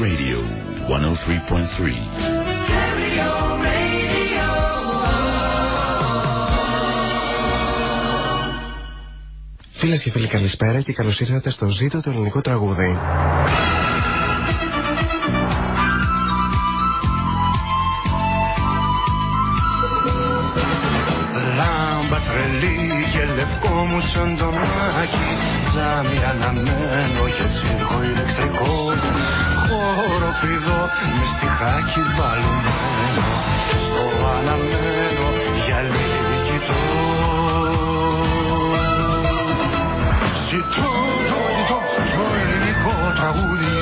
Radio 103.3. Φίλες και φίλοι, καλησπέρα και καλώς ήρθατε στο Ζήτο το ελληνικό τραγούδι. Λάμπα τρελή και λευκό μου σαν το μάκι Ζάμι αναμένο για τσίρκο ηλεκτρικό Χώρο πηδό με στιχάκι μπαλωμένο Στο αναμένο για λίγη κοιτώ Ζητώ, το ζητώ, το ελληνικό τραγούδι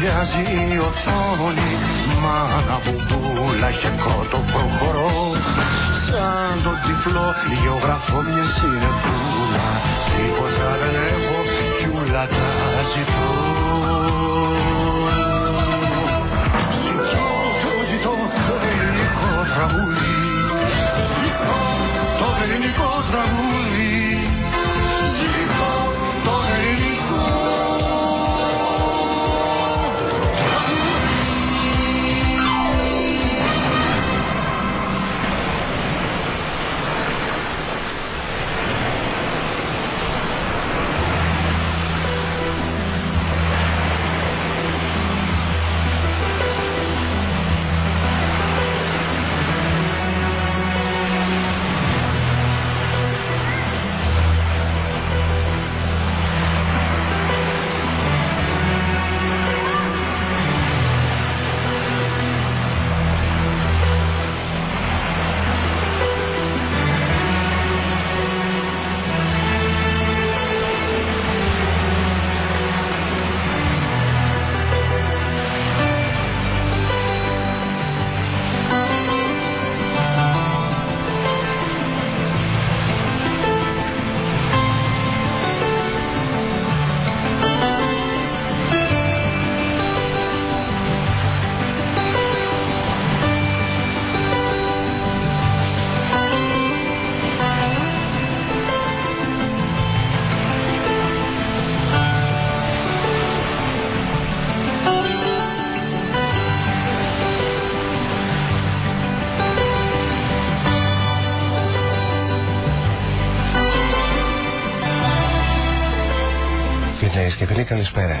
μπούρα, βουλιάζει η οθόνη Μάνα μπουμπούλα και κότο προχωρώ. Σαν τον τυφλό γεωγραφώ μια συνεφούλα Τίποτα δεν έχω κι ούλα τα ζητώ. Ζητώ, το ζητώ το ελληνικό τραγούδι. Ζητώ το ελληνικό τραγούδι καλησπέρα.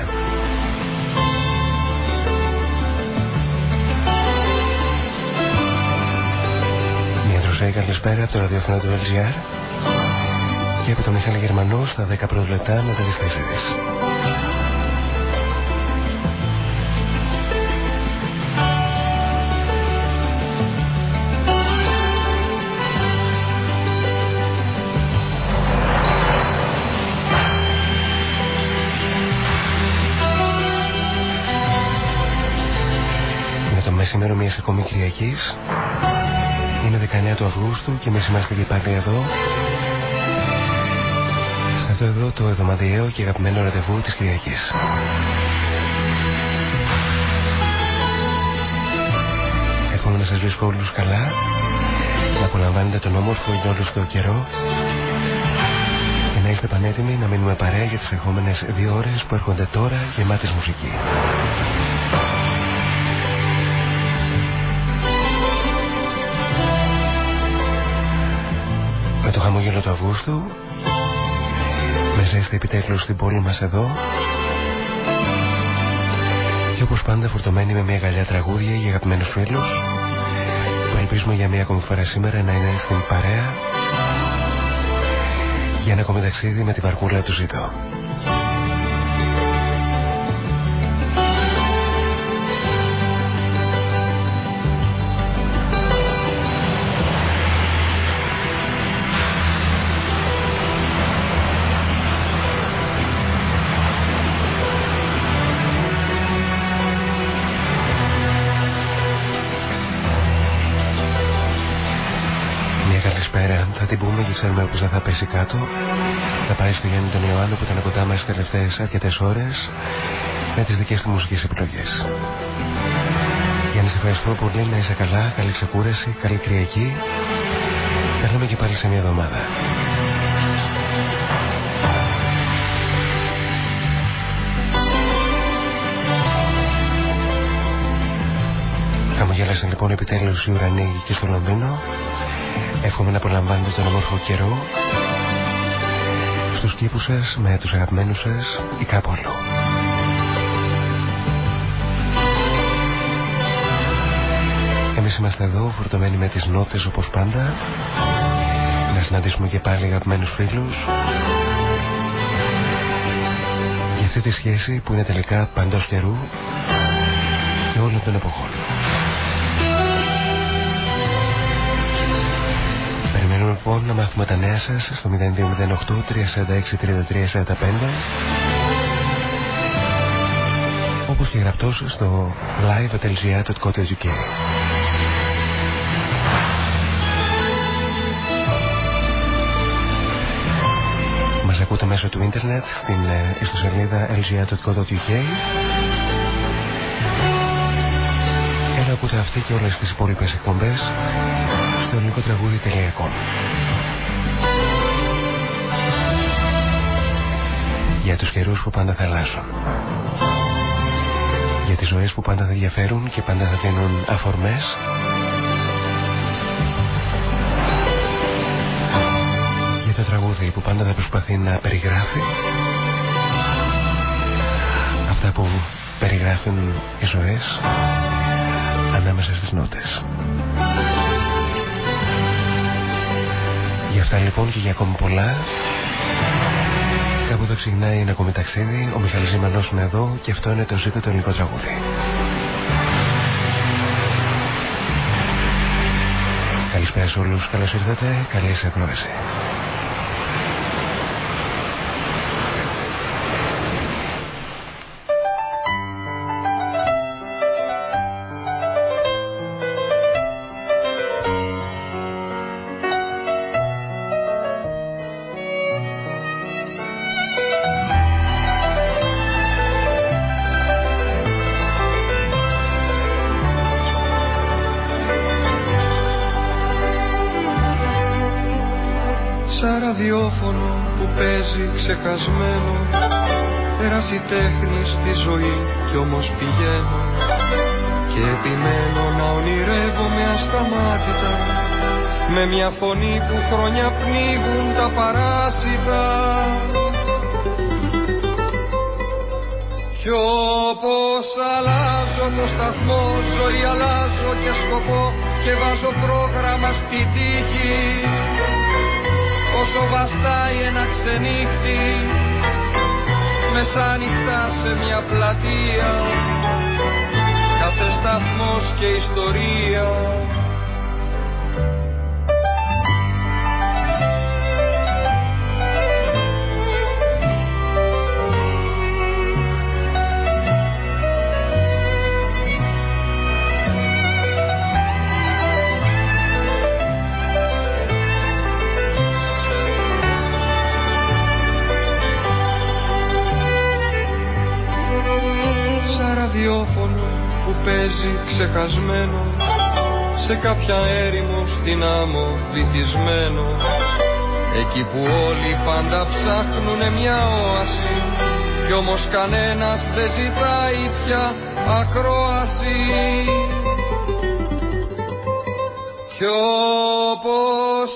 Μια δροσερή καλησπέρα από το ραδιόφωνο του LGR και από τον Μιχάλη Γερμανός στα 10 πρώτα λεπτά μετά τις 4. Είναι το μεσημέρο μιας ακόμη Κυριακής. Είναι 19 του Αυγούστου και εμείς είμαστε και πάλι εδώ. Σε αυτό εδώ το εβδομαδιαίο και αγαπημένο ραντεβού της Κυριακής. Εύχομαι να σας βρίσκω όλους καλά. Να απολαμβάνετε τον όμορφο για όλους το καιρό. Και να είστε πανέτοιμοι να μείνουμε παρέα για τις ερχόμενες δύο ώρες που έρχονται τώρα γεμάτες μουσική. Χαμόγελο του Αυγούστου. Μέσα είστε επιτέλους στην πόλη μας εδώ. Και όπως πάντα φορτωμένοι με μια γαλιά τραγούδια για αγαπημένους φίλους. Που ελπίζουμε για μια ακόμη φορά σήμερα να είναι στην παρέα. Για ένα ακόμη ταξίδι με την βαρκούλα του ζητώ Θα την πούμε και ξέρουμε πως δεν θα πέσει κάτω. Θα πάει στο Γιάννη τον Ιωάννου που ήταν κοντά μας τις τελευταίες αρκετές ώρες με τις δικές του μουσικές επιλογές. Γιάννη, σε ευχαριστώ πολύ. Να είσαι καλά, καλή ξεκούραση, καλή Κυριακή. Θα και πάλι σε μια εβδομάδα. Χαμογέλασαν λοιπόν επιτέλους οι ουρανοί και στο Λονδίνο. Εύχομαι να απολαμβάνετε τον όμορφο καιρό στους κήπους σας με τους αγαπημένους σας ή κάπου αλλού. Εμείς είμαστε εδώ φορτωμένοι με τις νότες όπως πάντα να συναντήσουμε και πάλι αγαπημένους φίλους για αυτή τη σχέση που είναι τελικά παντός καιρού και όλων των εποχών. Λοιπόν να μάθουμε τα νέα σας στο 0208 346 3345 όπως και γραπτός στο live.lga.co.uk Μας ακούτε μέσω του ίντερνετ στην ιστοσελίδα lga.co.uk Έλα ακούτε αυτή και όλες τις υπόλοιπες εκπομπές στο ελληνικό τραγούδι.com Για τους καιρούς που πάντα θα αλλάσουν Για τις ζωές που πάντα θα διαφέρουν και πάντα θα δίνουν αφορμές. Για το τραγούδι που πάντα θα προσπαθεί να περιγράφει. Αυτά που περιγράφουν οι ζωές ανάμεσα στις νότες. Αυτά λοιπόν και για ακόμη πολλά. Κάπου εδώ ξεκινάει ένα ακόμη ταξίδι. Ο Μιχαλής Ζημανός είναι εδώ Και αυτό είναι το ζήτο το ελληνικό τραγούδι. Καλησπέρα σε όλους, καλώς ήρθατε. Καλή σε ξεχασμένο. Πέρασε τέχνη στη ζωή κι όμως πηγαίνω. Και επιμένω να ονειρεύομαι ασταμάτητα. Με μια φωνή που χρόνια πνίγουν τα παράσιτα. Κι όπως αλλάζω το σταθμό ζωή αλλάζω και σκοπό Και βάζω πρόγραμμα στη τύχη όσο βαστάει ένα ξενύχτη μεσάνυχτα σε μια πλατεία κάθε σταθμός και ιστορία ξεχασμένο σε κάποια έρημο στην άμμο βυθισμένο. Εκεί που όλοι πάντα ψάχνουνε μια όαση κι όμως κανένας δεν ζητάει πια ακρόαση. Κι όπως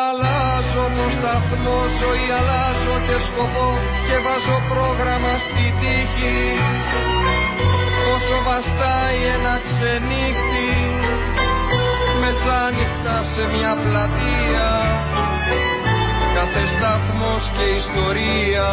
αλλάζω το σταθμό ζωή αλλάζω και σκοπό και βάζω πρόγραμμα στη τύχη όσο βαστάει ένα ξενύχτη μεσάνυχτα σε μια πλατεία. Κάθε σταθμός και ιστορία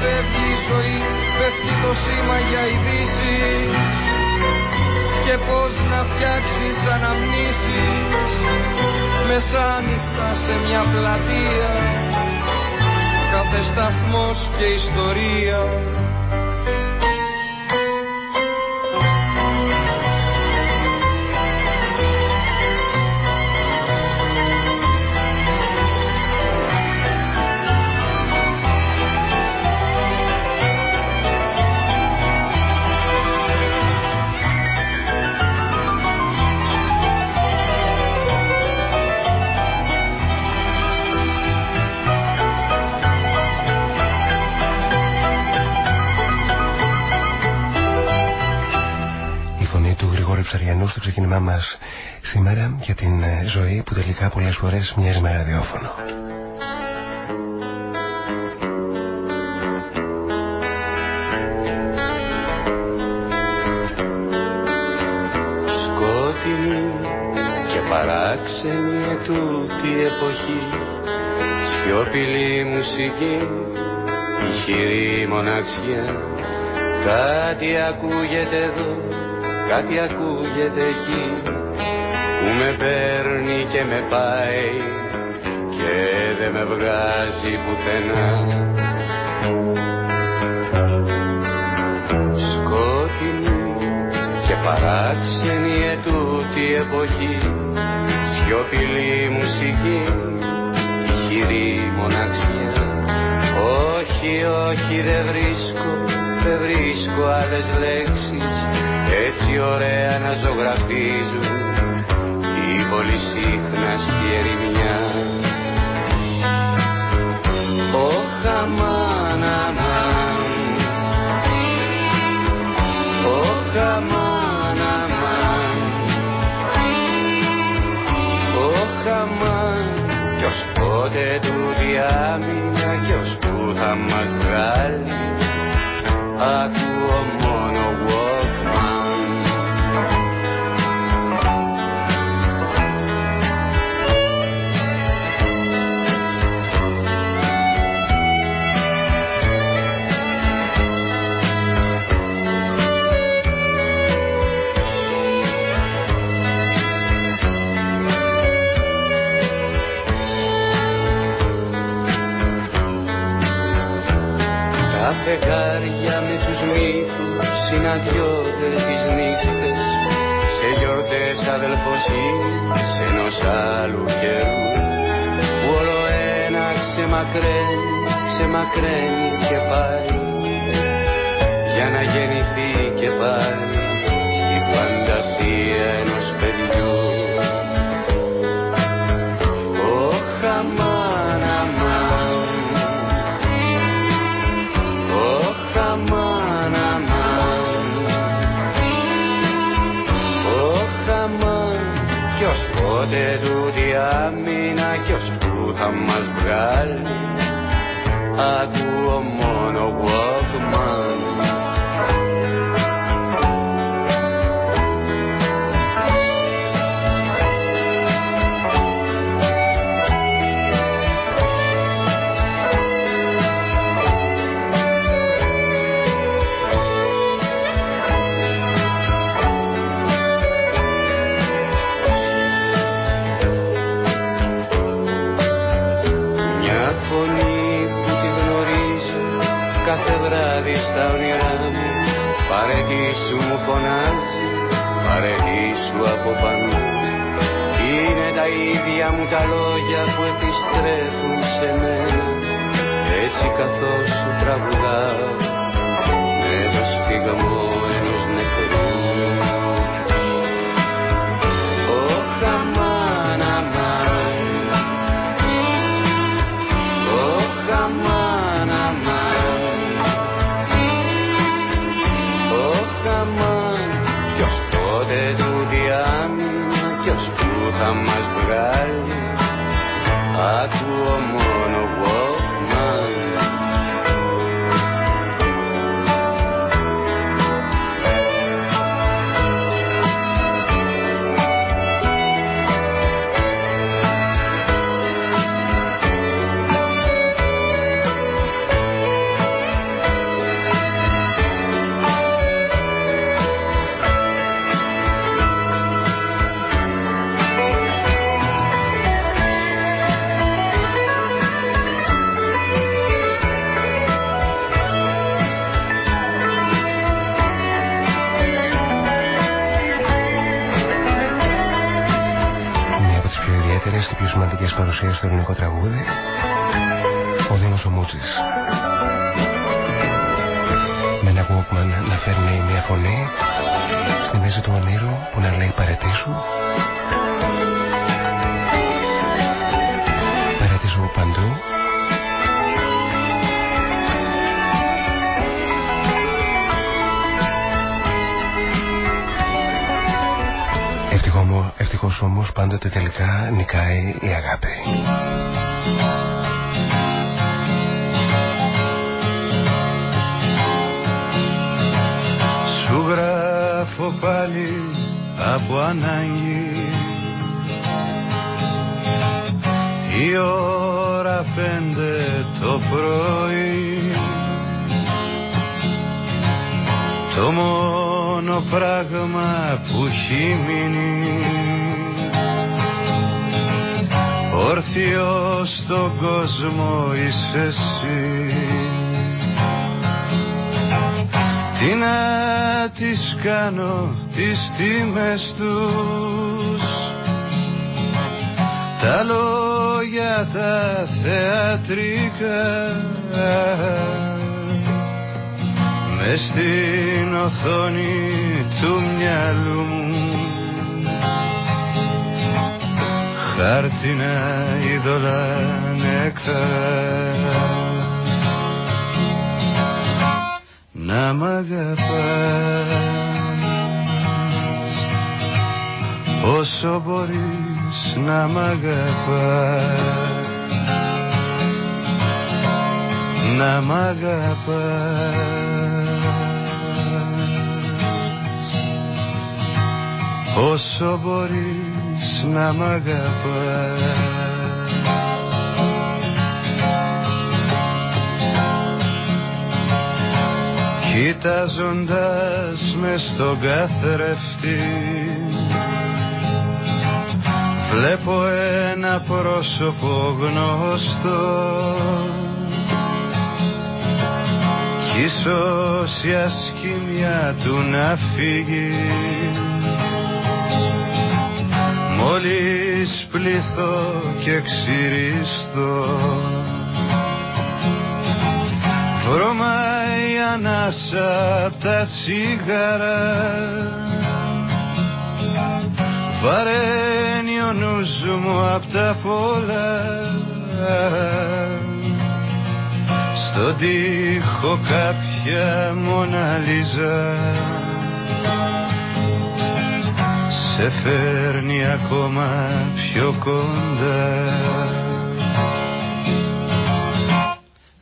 φεύγει η ζωή πέφτει το σήμα για ειδήσει. Και πώς να φτιάξεις αναμνήσεις μεσάνυχτα σε μια πλατεία. Κάθε σταθμός και ιστορία Ψαριανού στο ξεκίνημά μας σήμερα για την ε, ζωή που τελικά πολλές φορές μοιάζει με ραδιόφωνο. Σκότεινη και παράξενη ετούτη εποχή σιωπηλή μουσική ηχηρή μοναξιά κάτι ακούγεται εδώ κάτι ακούγεται εκεί που με παίρνει και με πάει και δεν με βγάζει πουθενά. Σκότεινη και παράξενη ετούτη εποχή σιωπηλή μουσική χειρή μοναξιά. Όχι, όχι δεν βρίσκω, δεν βρίσκω άλλες λέξεις έτσι ωραία να ζωγραφίζουν η πολυσύχναστη ερημιά. Ωχ, αμάν, αμάν, ωχ, αμάν, αμάν, ωχ, αμάν, κι ως πότε του διάμεινα κι ως που θα μας βγάλει, ακούω συναντιόνται τις νύχτες σε γιορτές αδελφοσύνης ενός άλλου καιρού. Που όλο ένα ξεμακραίνει, ξεμακραίνει και πάει για να γεννηθεί και πάλι πάντοτε τελικά νικάει όρθιο στον κόσμο είσαι εσύ. Τι να τις κάνω τις τιμές τους. Τα λόγια τα θεατρικά. Μες στην οθόνη του μυαλού μου χάρτινα είδωλα νεκρά. Να μ' αγαπάς. Όσο μπορείς να μ' αγαπάς. Να μ' αγαπάς. Όσο μπορείς να μ' αγαπάς. Κοιτάζοντας με στον καθρέφτη Βλέπω ένα πρόσωπο γνωστό. Κι ίσως η ασκήμια του να φύγει Μόλις πληθώ και ξυριστώ. Βρωμάει ανάσα απ' τα τσίγαρα Βαραίνει ο νους μου απ' τα πολλά Στον τοίχο κάποια μοναλίζα σε φέρνει ακόμα πιο κοντά.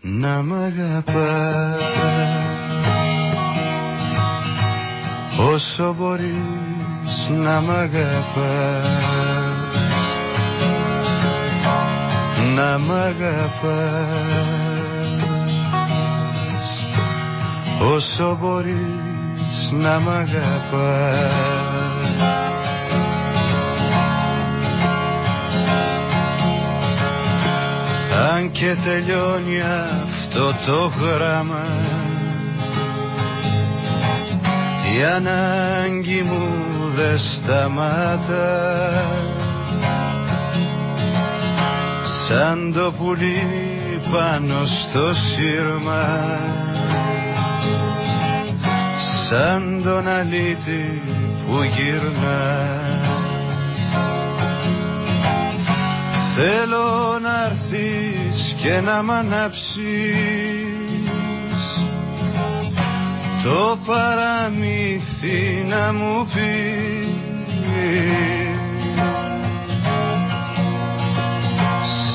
Να μ' αγαπάς. Όσο μπορείς να μ' αγαπάς. Να μ' αγαπάς. Όσο μπορείς να μ' αγαπάς Αν και τελειώνει αυτό το γράμμα Η ανάγκη μου δεν σταμάτα. Σαν το πουλί πάνω στο σύρμα Σαν τον αλήτη που γυρνά Θέλω να έρθεις και να μ' ανάψεις. Το παραμύθι να μου πεις.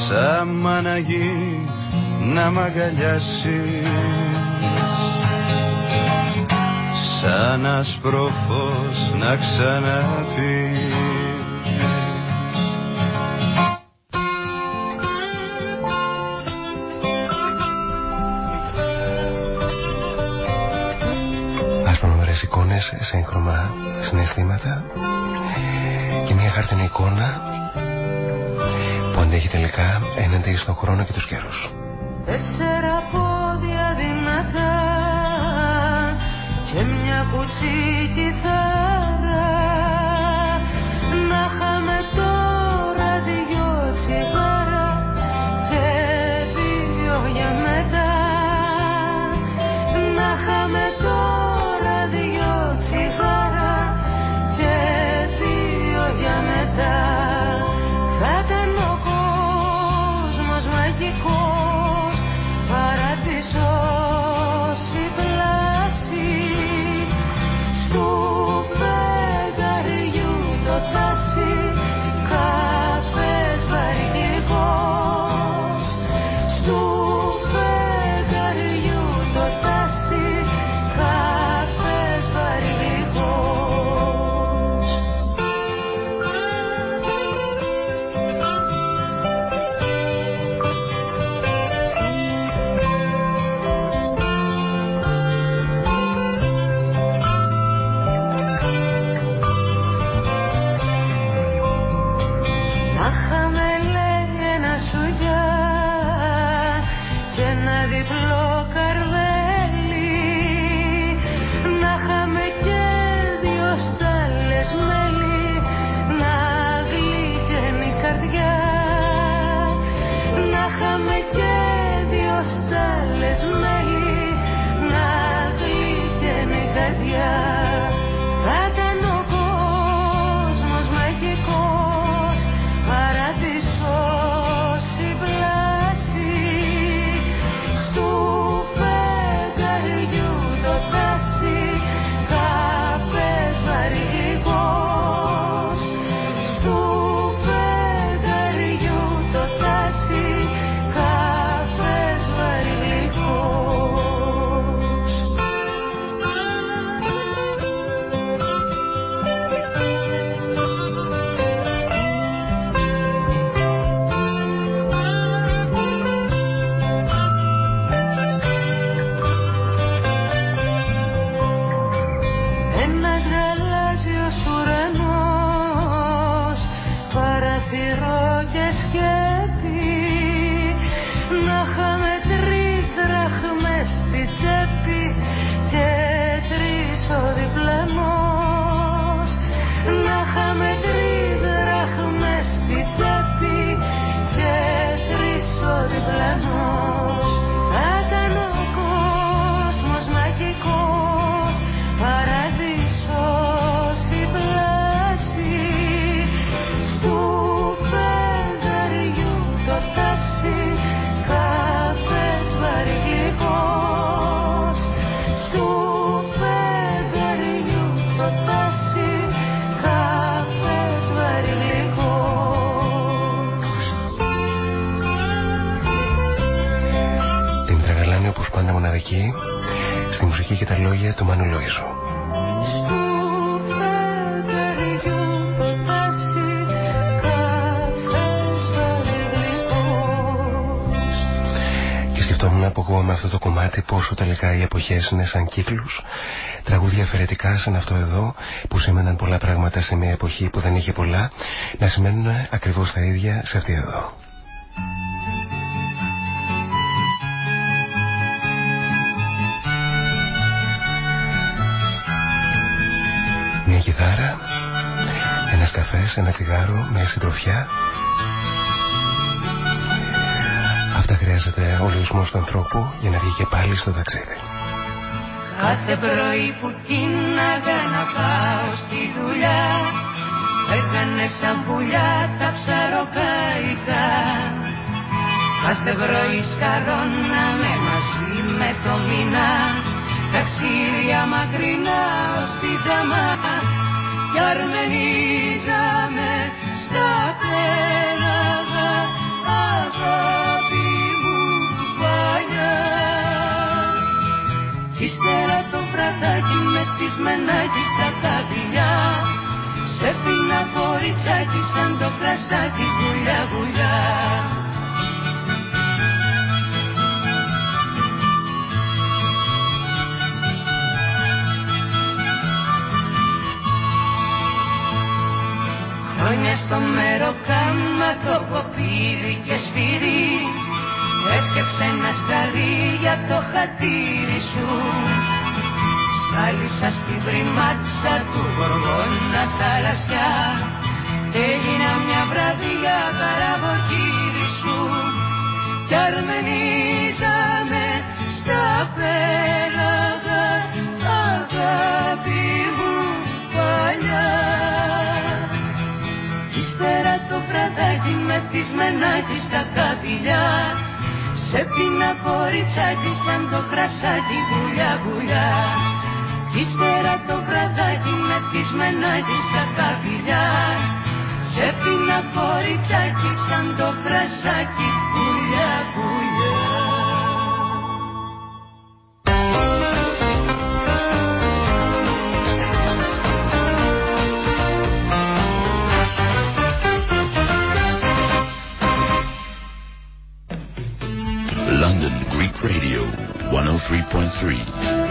Σαν μαναγή να μ' αγκαλιάσεις. Σαν ασπροφός να ξαναπείς εικόνες σε έγχρωμα συναισθήματα και μια χάρτινη εικόνα που αντέχει τελικά έναντι στον χρόνο και τους καιρούς. Τέσσερα πόδια δυνατά και μια κουτσή αυτό το κομμάτι πόσο τελικά οι εποχές είναι σαν κύκλους. Τραγούδια αφαιρετικά σαν αυτό εδώ που σήμαιναν πολλά πράγματα σε μια εποχή που δεν είχε πολλά να σημαίνουν ακριβώς τα ίδια σε αυτή εδώ. Μια κιθάρα, ένας καφές, ένα τσιγάρο, μια συντροφιά Αυτά χρειάζεται ο λογισμός του ανθρώπου για να βγει και πάλι στο ταξίδι. Κάθε πρωί που κίναγα να πάω στη δουλειά Έκανε σαν πουλιά τα ψαροκαϊκά Κάθε πρωί σκαρώναμε μαζί με το μήνα Ταξίδια μακρινά ως τη τζαμά Κι αρμενίζαμε στα πέλαγα το βραδάκι με τις μενάκι στα καβιλιά Σε πίνα κοριτσάκι σαν το κρασάκι βουλιά βουλιά. Χρόνια στο κάμα το κοπίδι και σφυρί. Έφτιαξε ένα σκαρί για το χατήρι σου Σκάλισα στην πριμάτσα του γοργόνα τα λασιά. Και έγινα μια βραδιά καραβοκύρι σου. Κι αρμενίζαμε στα πέλαγα αγάπη μου παλιά. Ύστερα το βραδάκι με τις μενάκι στα καπηλιά. Σε πίνα κοριτσάκι σαν το κρασάκι βουλιά βουλιά. Κι ύστερα το βραδάκι με μενάκι στα καπηλιά Σε πίνα κοριτσάκι σαν το κρασάκι βουλιά βουλιά Radio 103.3.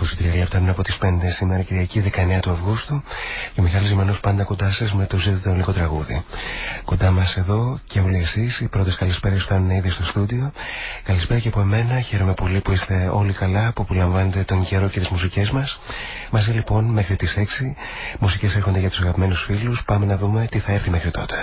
23 λεπτά πριν από τις 5 σήμερα Κυριακή 19 του Αυγούστου και ο Μιχάλης Ζημανός πάντα κοντά σας με το ζήτητο ελληνικό τραγούδι. Κοντά μας εδώ και όλοι εσείς, οι πρώτες καλησπέρες φτάνουν ήδη στο στούντιο. Καλησπέρα και από εμένα, χαίρομαι πολύ που είστε όλοι καλά, που απολαμβάνετε τον καιρό και τις μουσικές μας. Μαζί λοιπόν μέχρι τις 6 μουσικές έρχονται για τους αγαπημένους φίλους. Πάμε να δούμε τι θα έρθει μέχρι τότε.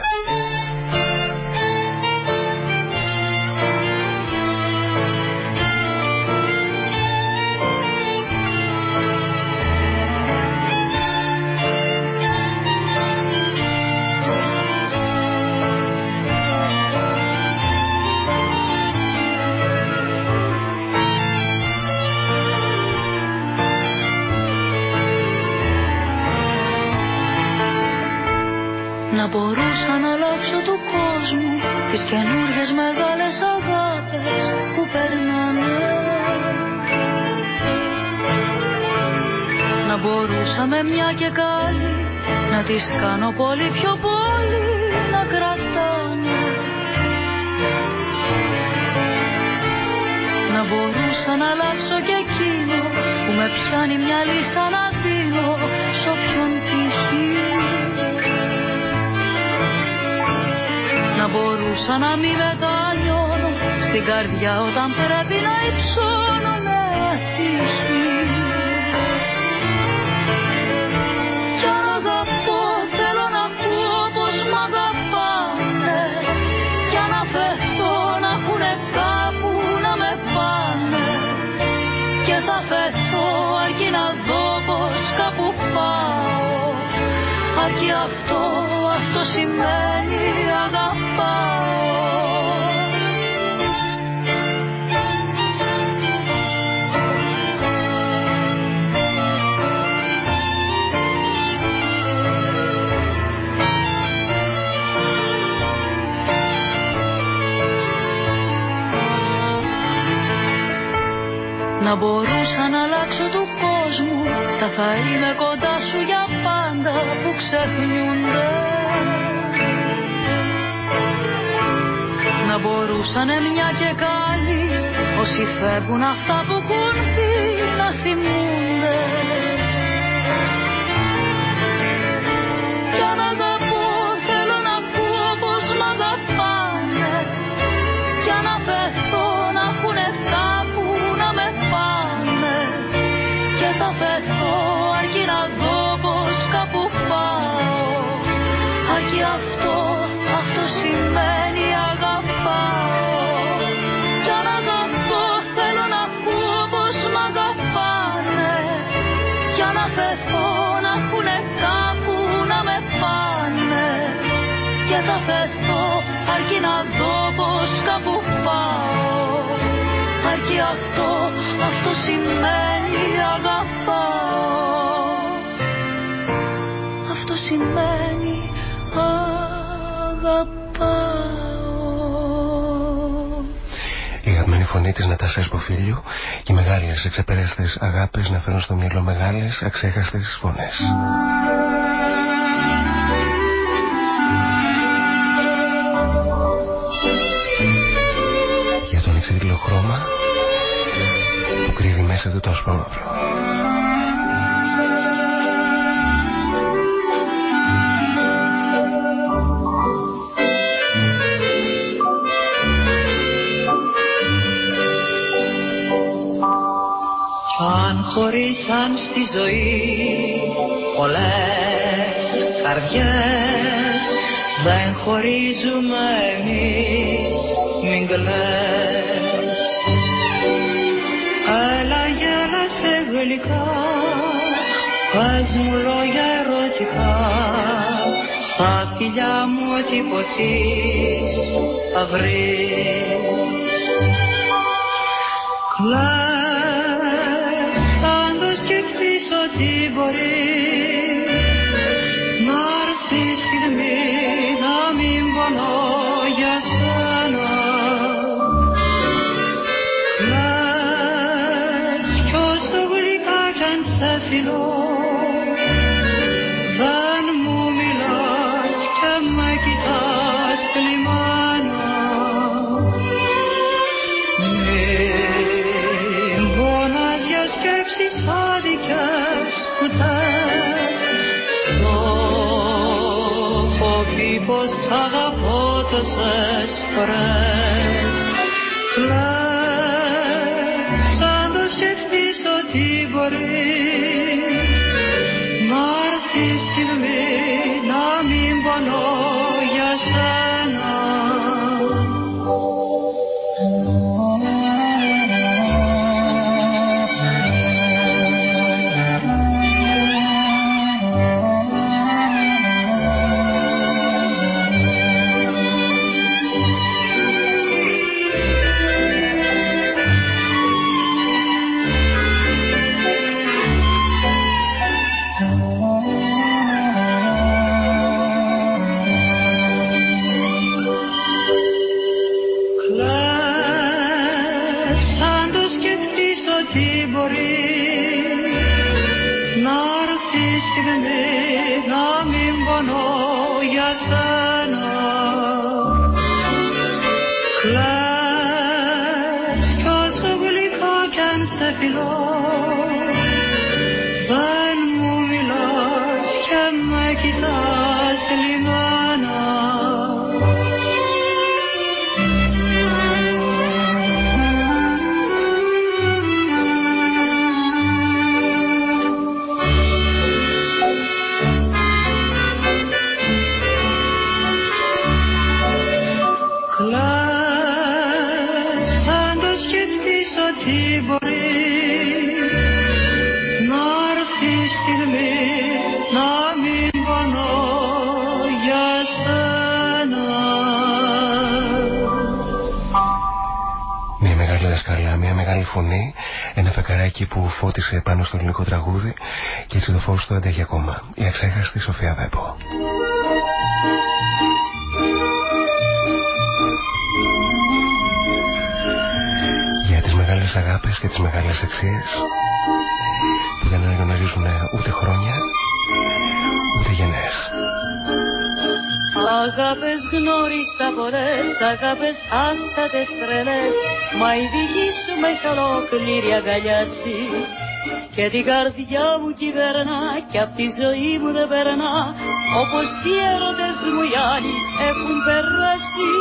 Σημαίνει αγαπάω Η αγαπημένη φωνή της Νατάσα Εσποφίλιου και οι μεγάλες εξεπέραστες αγάπες να φέρουν στο μυαλό μεγάλες αξέχαστες φωνές. Για τον εξαιρετικό χρώμα κρύβει μέσα του το άσπρο μαύρο. Χωρίσαν στη ζωή. Πολλές καρδιές δεν χωρίζουμε εμείς μην κλαις. Γλυκά Πες μου λόγια ερωτικά. Στα φιλιά μου ό,τι ποτείς θα βρεις τόσες φορές Classe, casse, oublie pas qu'un. Που φώτισε πάνω στο ελληνικό τραγούδι και έτσι το φως του αντέχει ακόμα. Η αξέχαστη Σοφία Βέπο. Για τις μεγάλες αγάπες αγάπες και τις μεγάλες αξίες που δεν αναγνωρίζουν ούτε χρόνια ούτε γενναίες. Αγάπες γνώρισα πολλές, αγάπες άστατες τρελές Μα η δική σου με έχει ολόκληρη αγκαλιάσει Και την καρδιά μου κυβερνά και απ' τη ζωή μου δεν περνά Όπως οι έρωτες μου οι άλλοι έχουν περάσει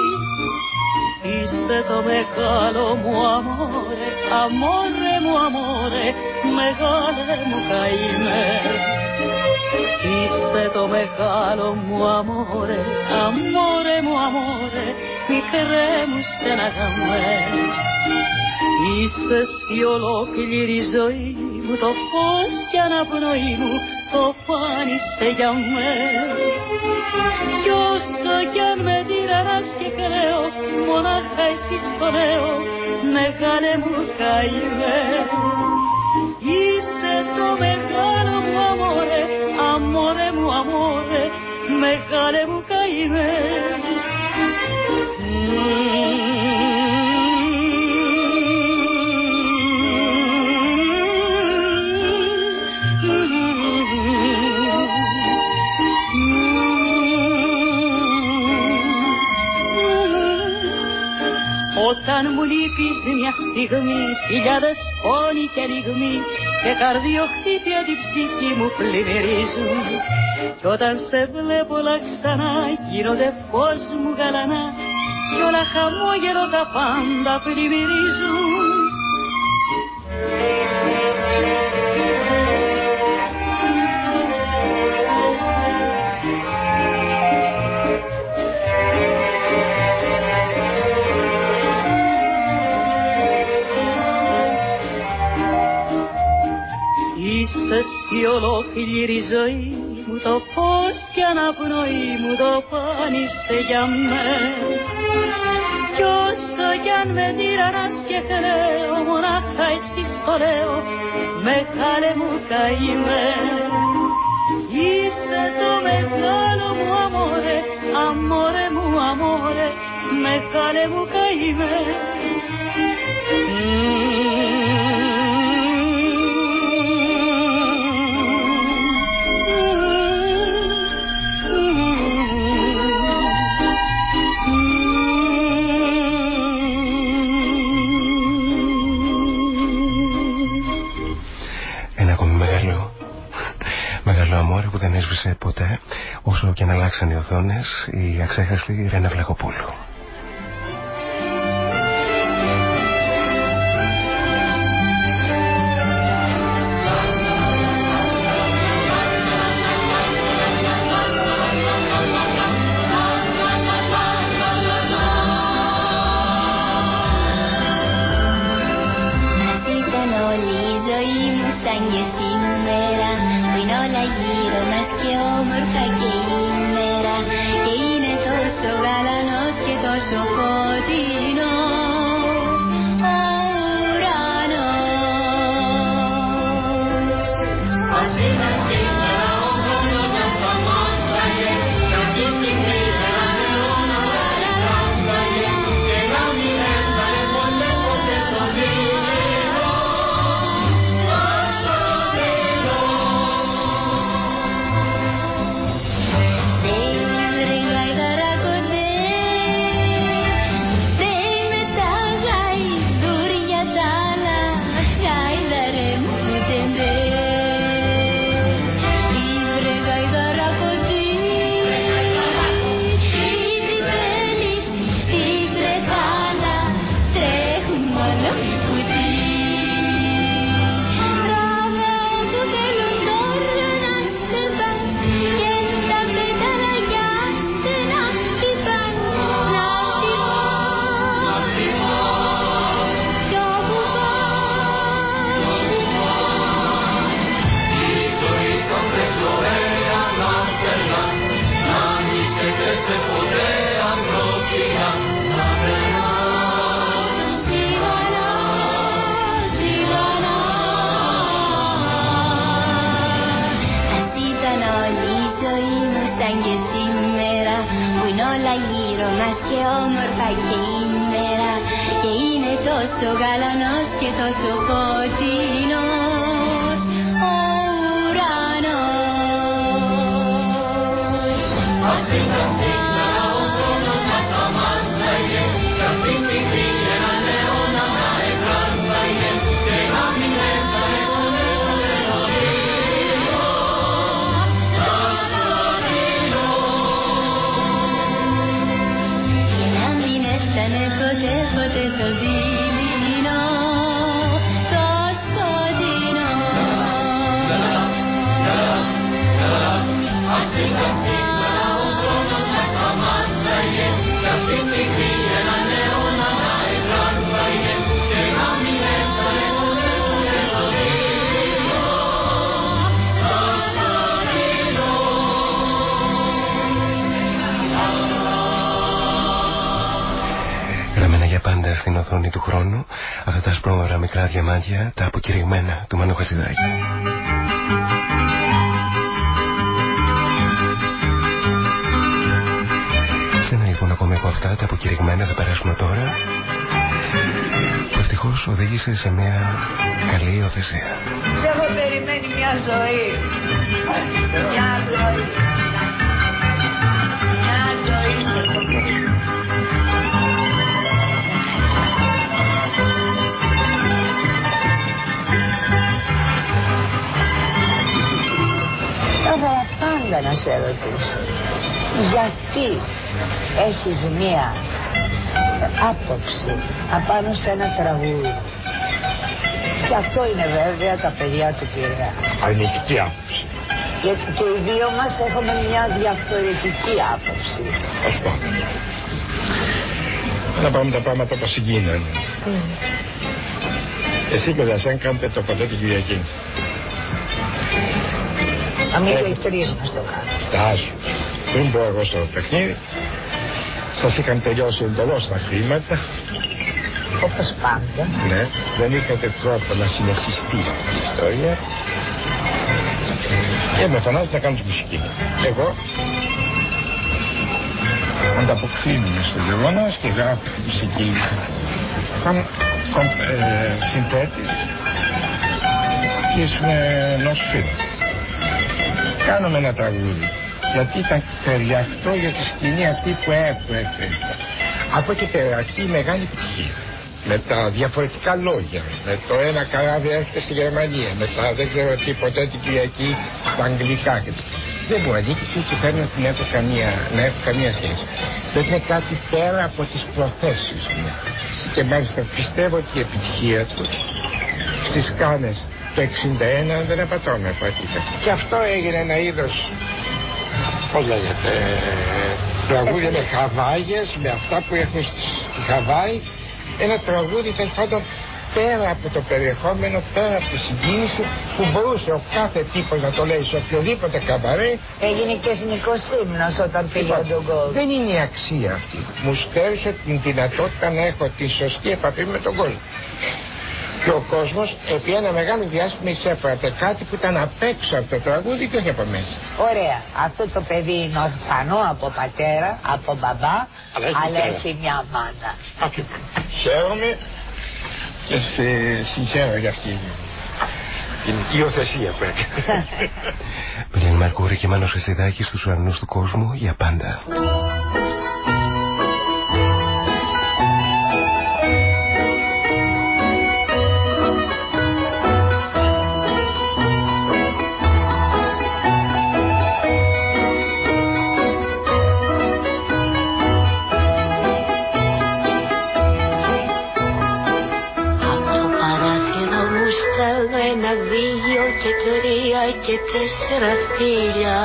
Είσαι το μεγάλο μου αμόρε, αμόρε μου αμόρε, μεγάλε μου καημέ. Είσαι το μεγάλο μου αμόρε, αμόρε μου αμόρε, μικρέ μου στεναγαμέ. Είσαι η ολόκληρη ζωή μου, το φως και αναπνοή μου, το πάνησε για μένα. Κι όσο κι αν με τυραννάς και κλαίω, μονάχα εσύ στο λέω, μεγάλε μου καημέ. Είσαι το μεγάλο μου αμόρε, αμόρε μου αμόρε, μεγάλε μου καημέ. Όταν μου λείπεις μια στιγμή χιλιάδες πόνοι και λιγμοί και καρδιοχτύπια την ψυχή μου πλημμυρίζουν. Κι όταν σε βλέπω όλα ξανά γίνονται φως μου γαλανά. Κι όλα χαμόγελο τα πάντα πλημμυρίζουν Είσαι η ολόκληρη ζωή μου το φως και αναπνοή μου το πάνησε για μέ. Κι όσο κι αν με τυραννάς και χρέω μονάχα εσύ στο λέω μεγάλε μου καημέ. Είσαι το μεγάλο μου αμόρε, αμόρε μου αμόρε, μεγάλε μου καημέ που δεν έσβησε ποτέ όσο και να αλλάξαν οι οθόνες η αξέχαστη Ρένα Βλαχοπούλου. मैंने तो कैसे तो दिली στην οθόνη του χρόνου αυτά τα σπρώμαυρα μικρά διαμάντια, τα αποκηρυγμένα του Μανώ Χατζηδάκη. Σε ένα λοιπόν ακόμη από αυτά τα αποκηρυγμένα θα περάσουμε τώρα που ευτυχώς οδήγησε σε μια καλή υιοθεσία. Σε έχω περιμένει μια ζωή. Μια ζωή. Μια ζωή σε έχω περιμένει. Πάντα να σε ρωτήσω. Γιατί έχεις μία άποψη απάνω σε ένα τραγούδι; Και αυτό είναι βέβαια τα παιδιά του Πειραιά. Ανοιχτή άποψη. Γιατί και οι δύο μας έχουμε μια διαφορετική άποψη. Ας πάμε. Να πάμε τα πράγματα όπως συγκίνανε. Mm. εσύ και ο Δασέν κάνετε το ποτέ την Κυριακή να μην και οι τρεις μας το κάνουν. Στάσου. Πριν πω εγώ στο παιχνίδι, σας είχαν τελειώσει εντελώς τα χρήματα. Όπως πάντα. Ναι, δεν είχατε τρόπο να συνεχιστεί η ιστορία. Και με φανάζει να κάνω τη μουσική. Εγώ ανταποκρίνομαι στο γεγονός και γράφω τη μουσική σαν ε, συνθέτης και ενός φίλου κάνουμε ένα τραγούδι. Γιατί ήταν ταιριακτό για τη σκηνή αυτή που έπρεπε. Από εκεί πέρα αυτή η μεγάλη επιτυχία. Με τα διαφορετικά λόγια. Με το ένα καράβι έρχεται στη Γερμανία. Με τα δεν ξέρω τι ποτέ την Κυριακή στα αγγλικά. Δεν μπορεί να και ούτε φέρνει να έχω καμία, να έχω καμία σχέση. Πρέπει είναι κάτι πέρα από τις προθέσεις μου. Και μάλιστα πιστεύω ότι η επιτυχία του στις κάνες το 61 δεν απατώμε πατήκα. Και αυτό έγινε ένα είδος, πώς λέγεται, τραγούδια με χαβάγες, με αυτά που έχουν στη Χαβάη. Ένα τραγούδι τέλος πάντων πέρα από το περιεχόμενο, πέρα από τη συγκίνηση που μπορούσε ο κάθε τύπος να το λέει σε οποιοδήποτε καμπαρέ. Έγινε και εθνικός ύμνος όταν πήγε λοιπόν, τον κόλ. Δεν είναι η αξία αυτή. Μου στέρισε την δυνατότητα να έχω τη σωστή επαφή με τον κόσμο και ο κόσμος επί ένα μεγάλο διάστημα εισέπρατε κάτι που ήταν απ' έξω από το τραγούδι και όχι από μέσα. Ωραία. Αυτό το παιδί είναι ορφανό από πατέρα, από μπαμπά, αλλά έχει, αλλά έχει μια μάνα. Χαίρομαι και σε συγχαίρω για αυτή την υιοθεσία που έκανε. Πελήν Μαρκούρη και Μάνος Εσιδάκη στους ουρανούς του κόσμου για πάντα. Τέσσερα φίλια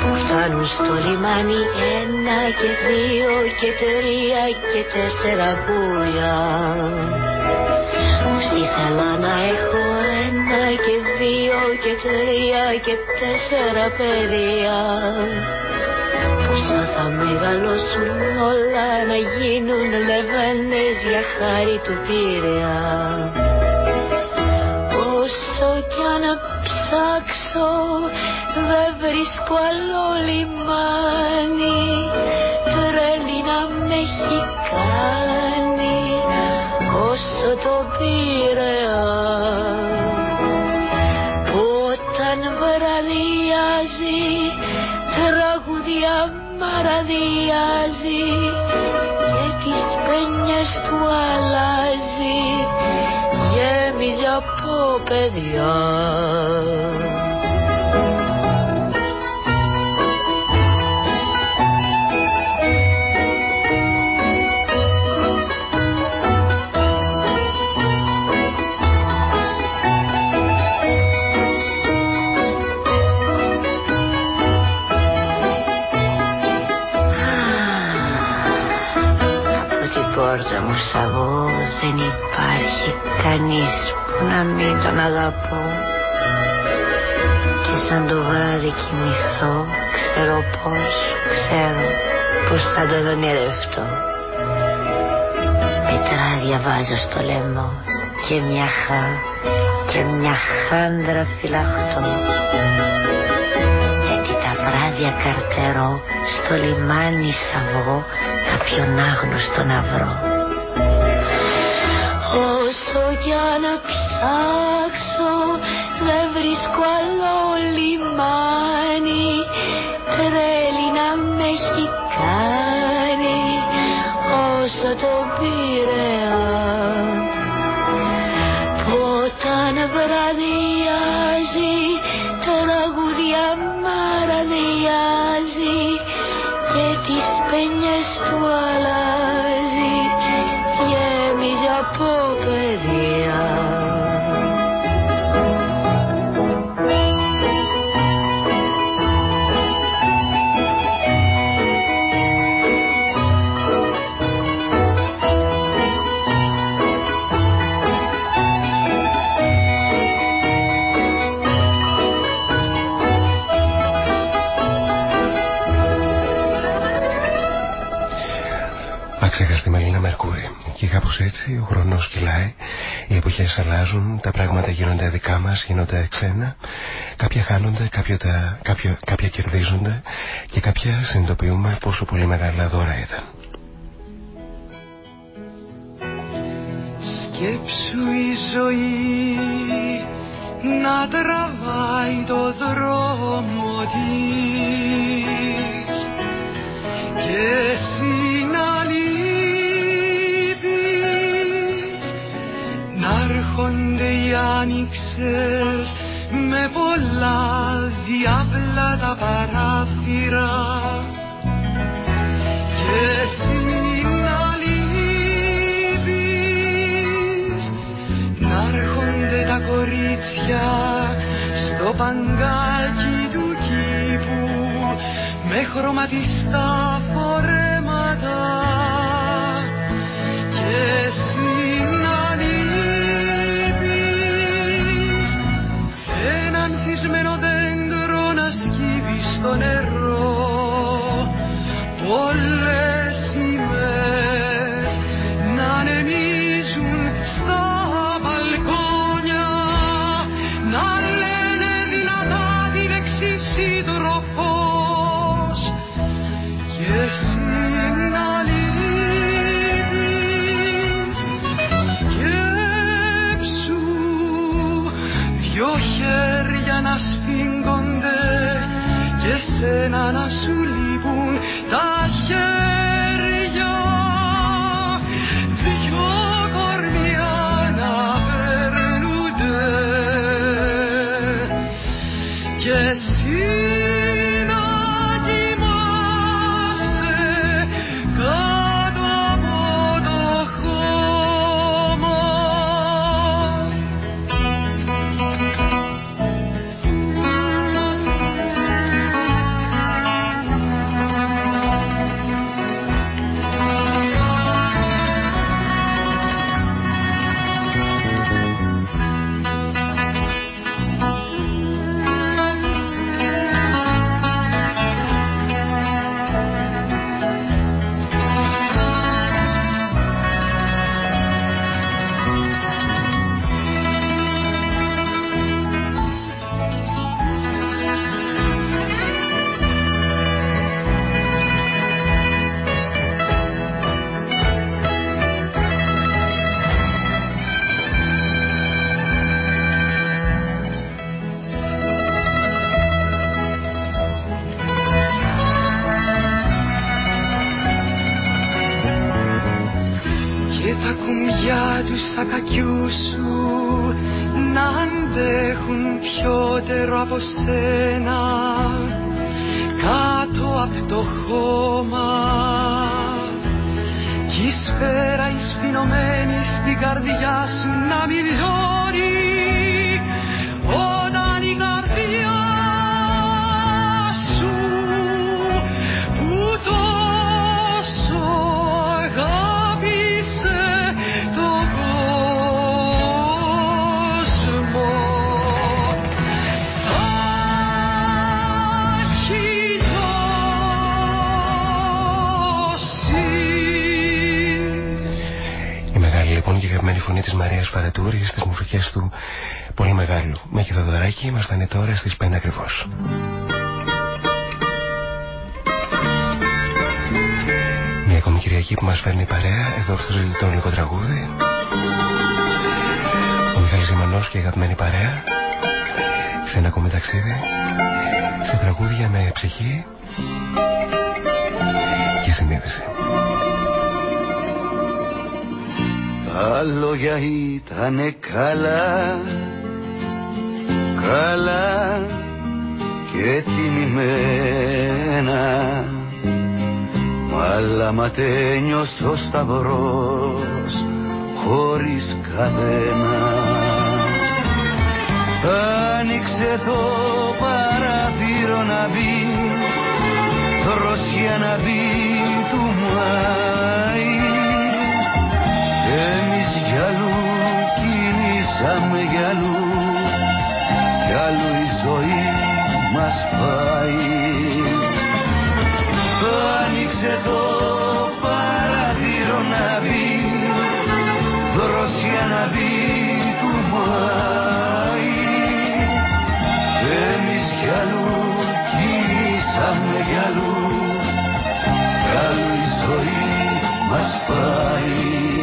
που φτάνουν στο λιμάνι. Ένα και δύο και τρία και τέσσερα πουλιά. Πώς ήθελα να έχω ένα και δύο και τρία και τέσσερα παιδιά. Πόσα θα μεγαλώσουν όλα να γίνουν λεβένες για χάρη του Πειραιά ξεχάσω Δεν βρίσκω άλλο λιμάνι. Τρέλει να με έχει κάνει Όσο το πήρε Όταν βραδιάζει Τραγουδιά μαραδιάζει Και τις πένιες του αλλάζει Γέμιζε από παιδιά. Να μην τον αγαπώ. Και σαν το βράδυ κοιμηθώ ξέρω πως, ξέρω πως θα τον ονειρευτώ. Πετράδια βάζω στο λαιμό και μια χά και μια χάντρα φυλαχτώ γιατί τα βράδια καρτερώ στο λιμάνι σαβώ κάποιον άγνωστο να βρω ψάξω δεν βρίσκω άλλο λιμάνι. Τρέλη να με έχει κάνει όσο το πειραιά που όταν βραδιάζει έτσι ο χρόνος κυλάει, οι εποχές αλλάζουν, τα πράγματα γίνονται δικά μας, γίνονται ξένα, κάποια χάνονται, κάποια, τα, κάποια, κάποια κερδίζονται και κάποια συνειδητοποιούμε πόσο πολύ μεγάλα δώρα ήταν. Σκέψου η ζωή να τραβάει το δρόμο της και εσύ έρχονται οι άνοιξες με πολλά διάβλα τα παράθυρα. Και εσύ να λείπεις να έρχονται τα κορίτσια στο παγκάκι του κήπου με χρωματιστά φορέματα. Και εσύ σπασμένο δέντρο να σκύβει στο νερό και σένα σακακιού σου να αντέχουν πιότερο από σένα κάτω από το χώμα. Κι η σφαίρα εισπινωμένη στην καρδιά σου να μιλιώνει φωνή της Μαρίας Παρατούρη στις μουσικές του πολύ μεγάλου. Με Θοδωράκη ήμασταν τώρα στις 5 ακριβώς. Μια ακόμη Κυριακή που μας φέρνει παρέα εδώ στο ζητητό τραγούδι. Ο Μιχάλης Ζημανός και η αγαπημένη παρέα σε ένα ακόμη ταξίδι σε τραγούδια με ψυχή και συνείδηση. Τα λόγια ήταν καλά, καλά και τιμημένα. Μ' ματένιος ο σταυρός χωρίς cadena Άνοιξε το παραθύρο να μπει δροσιά να μπει του Μάη εμείς κι αλλού κινήσαμε κι αλλού. Κι αλλού η ζωή μας πάει. Άνοιξε το παραθύρο να μπει. Δροσιά να μπει του Μάη. Εμείς κι αλλού κινήσαμε κι αλλού. Κι αλλού η ζωή μας πάει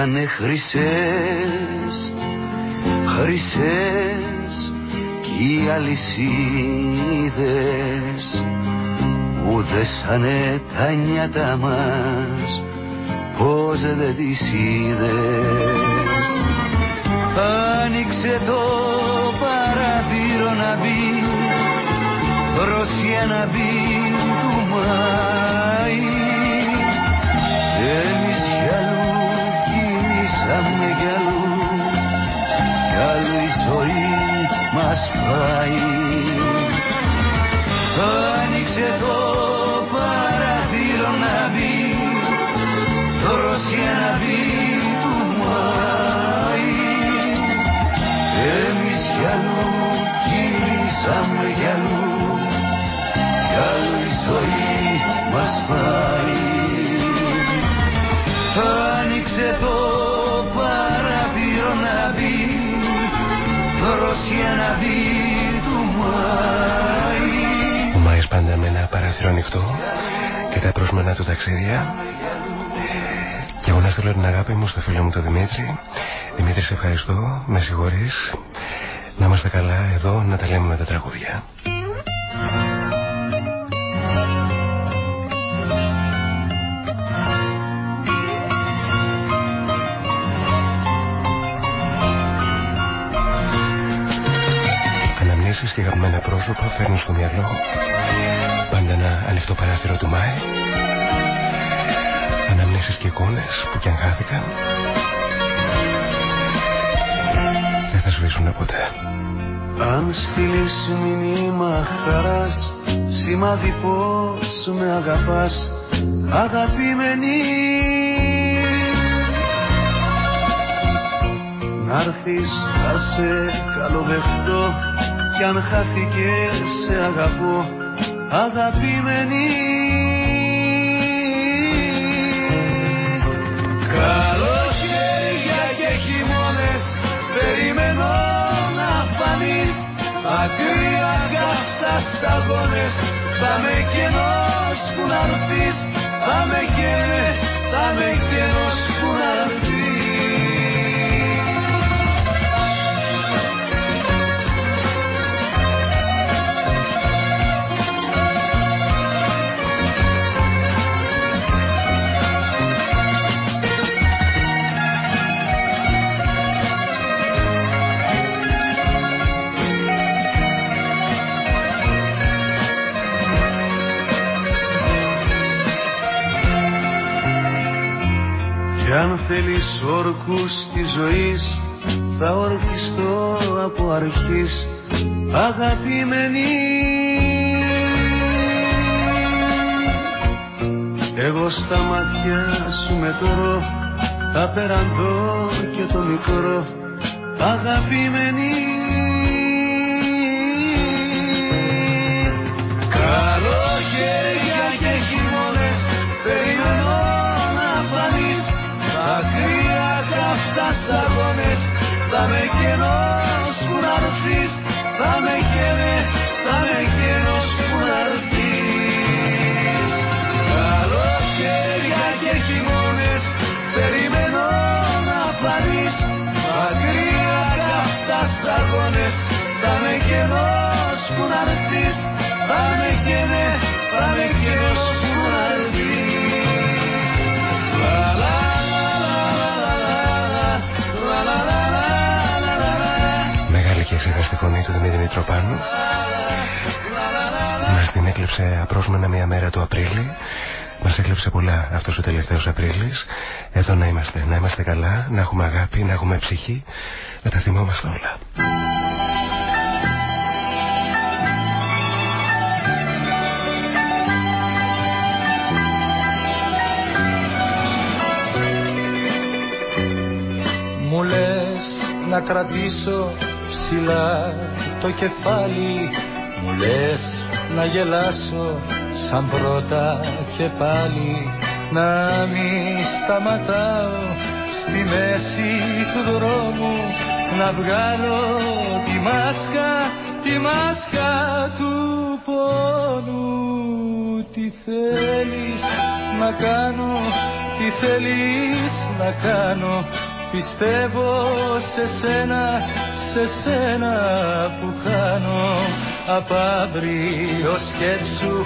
Φέρες ήταν χρυσές, χρυσές κι οι αλυσίδες που δέσανε τα νιάτα μας πως δεν τις είδες. Άνοιξε το παραθύρο να μπει δροσιά να μπει του Μάη κι αλλού η ζωή μας πάει παράθυρο ανοιχτό. Και τα πρόσμενα του ταξίδια. Και εγώ να στείλω την αγάπη μου στο φίλο μου τον Δημήτρη. Δημήτρη σε ευχαριστώ, με συγχωρείς. Να είμαστε καλά εδώ να τα λέμε με τα τραγούδια. Και αγαπημένα πρόσωπα φέρνουν στο μυαλό. πάντα ένα ανοιχτό παράθυρο του Μάη αναμνήσεις και εικόνες που κι αν χάθηκαν δεν θα σβήσουν ποτέ. Αν στείλεις μηνύμα χαράς σημάδι πως με αγαπάς αγαπημένη. Να'ρθεις θα σε καλοδεχτώ κι αν χάθηκε σε αγαπώ αγαπημένη. Καλοκαίρια και χειμώνες περιμένω να φανείς. Ακρία καυτά σταγόνες θα με κενός που να θέλεις όρκους της ζωής θα ορκιστώ από αρχής αγαπημένη. Εγώ στα μάτια σου μετρώ απεραντώ και το μικρό αγαπημένη Μητροπάνου. Μας την έκλειψε απρόσμενα μία μέρα το Απρίλη. Μας έκλειψε πολλά αυτός ο τελευταίος Απρίλης. Εδώ να είμαστε, να είμαστε καλά, να έχουμε αγάπη, να έχουμε ψυχή, να τα θυμόμαστε όλα. Μου λες να κρατήσω ψηλά το κεφάλι. Μου λες να γελάσω σαν πρώτα και πάλι. Να μην σταματάω στη μέση του δρόμου. Να βγάλω τη μάσκα, τη μάσκα του πόνου. Τι θέλεις να κάνω, τι θέλεις να κάνω. Πιστεύω σε σένα, σε σένα που χάνω. Απ' αύριο σκέψου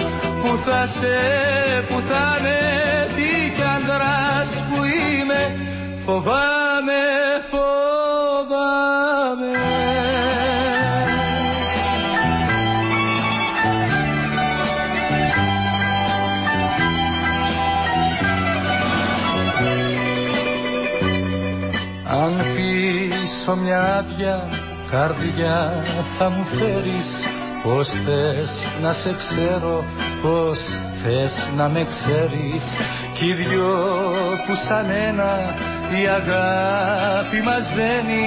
που θα σε, που θα με Τι κι ανδράς που είμαι. Φοβάμαι, φοβάμαι πίσω μια άδεια καρδιά θα μου φέρεις Πώς θες να σε ξέρω, πώς θες να με ξέρεις. Κι οι δυο που σαν ένα η αγάπη μας δένει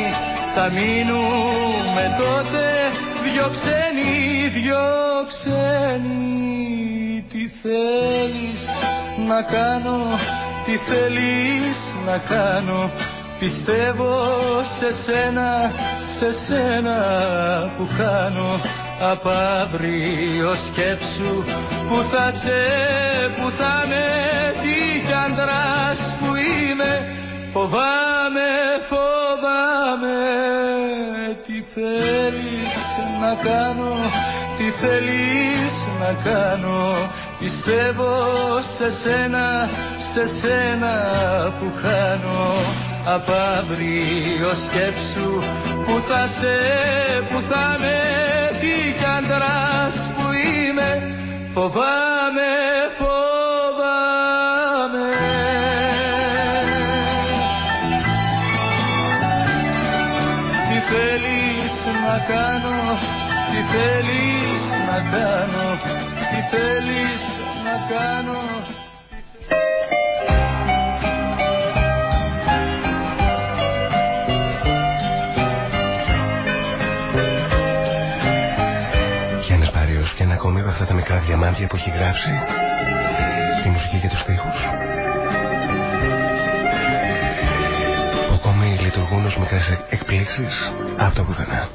Θα μείνουμε τότε δυο ξένοι, δυο ξένοι. Τι θέλεις να κάνω, τι θέλεις να κάνω Πιστεύω σε σένα, σε σένα που κάνω Απ' αύριο σκέψου που θα σε, που θα με Τι κι αντράς που είμαι. Φοβάμαι, φοβάμαι Τι θέλεις να κάνω, τι θέλεις να κάνω. Πιστεύω σε σένα, σε σένα που χάνω Απ' αύριο σκέψου που θα σε, που θα με Τι κι αντράς που είμαι. Φοβάμαι, φοβάμαι. Τι θέλεις να κάνω, τι θέλεις να κάνω Τι θέλεις να κάνω ακόμη από αυτά τα μικρά διαμάντια που έχει γράψει τη μουσική και τους στίχους που ακόμη λειτουργούν ως μικρές εκπλήξεις από το πουθενά.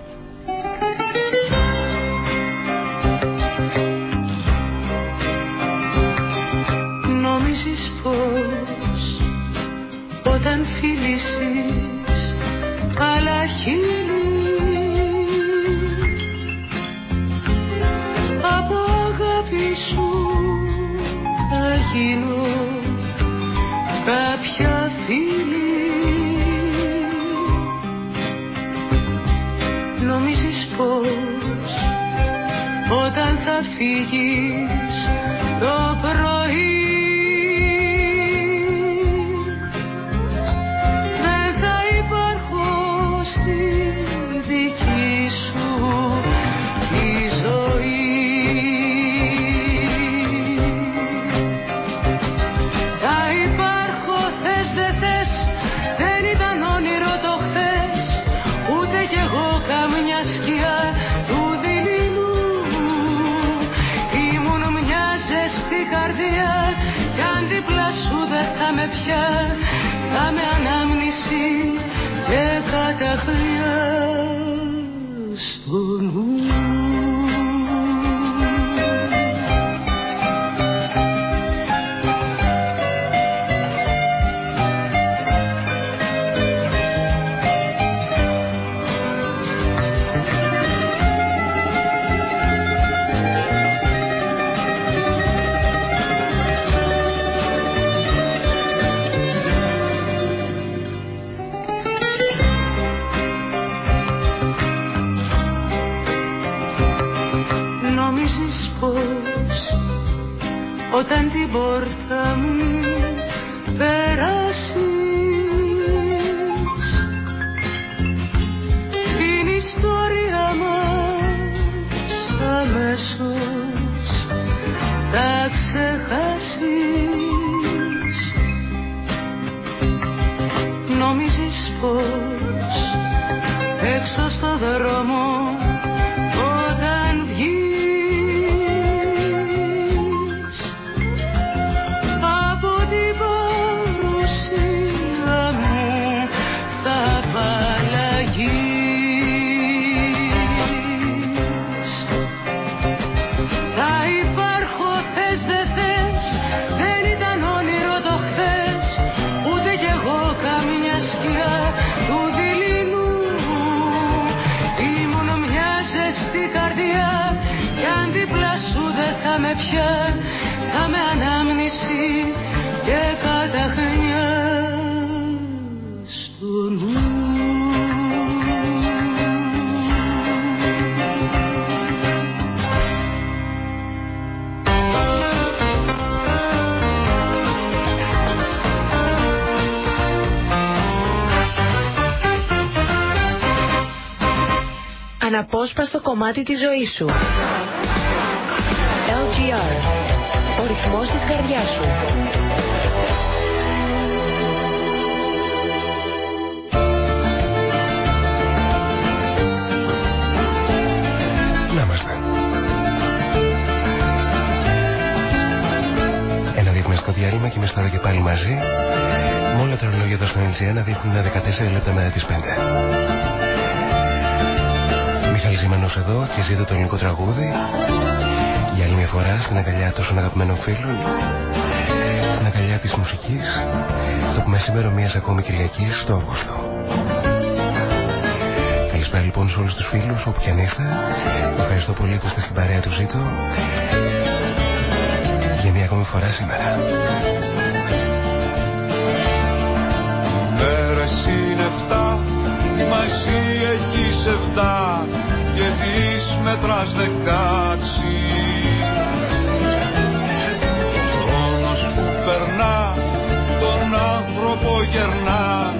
Αναπόσπαστο κομμάτι της ζωής σου. LGR. Ο ρυθμός της καρδιάς σου. Να είμαστε. Ένα διαφημιστικό διάλειμμα και είμαστε τώρα και πάλι μαζί. Με όλα τα ρολόγια εδώ στον LGR δείχνουν 14 λεπτά μετά τις 5. Μιχάλης εδώ και ζήτω το ελληνικό τραγούδι. Για άλλη μια φορά στην αγκαλιά τόσων αγαπημένων φίλων. Στην αγκαλιά της μουσικής. Το που σήμερα μιας ακόμη Κυριακής στο Αύγουστο. Καλησπέρα λοιπόν σε όλους τους φίλους όπου και αν είστε. Ευχαριστώ πολύ που είστε στην παρέα του Ζήτω. Για μια ακόμη φορά σήμερα. Μέρες είναι 7 Μα εσύ έχεις 7 και τις μέτρας δεκάξι Χρόνος που περνά τον άνθρωπο γερνά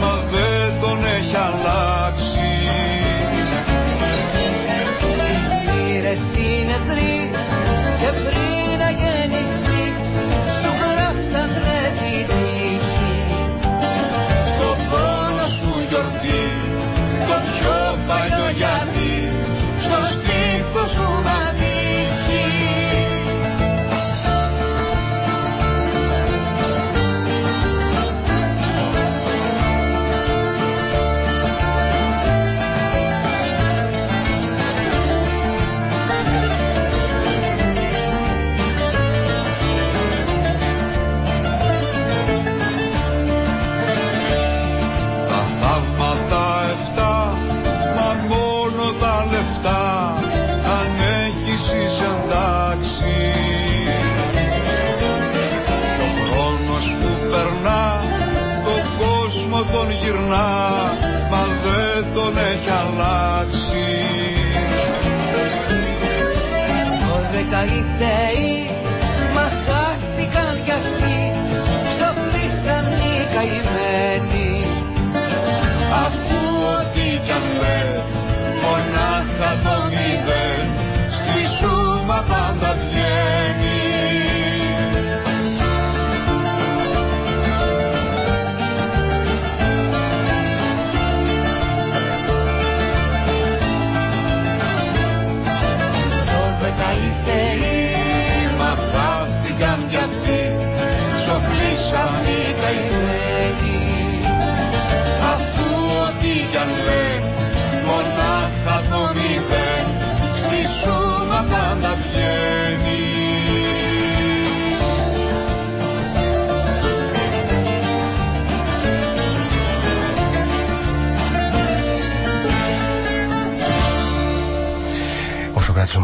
μα δεν τον έχει αλλάξει now.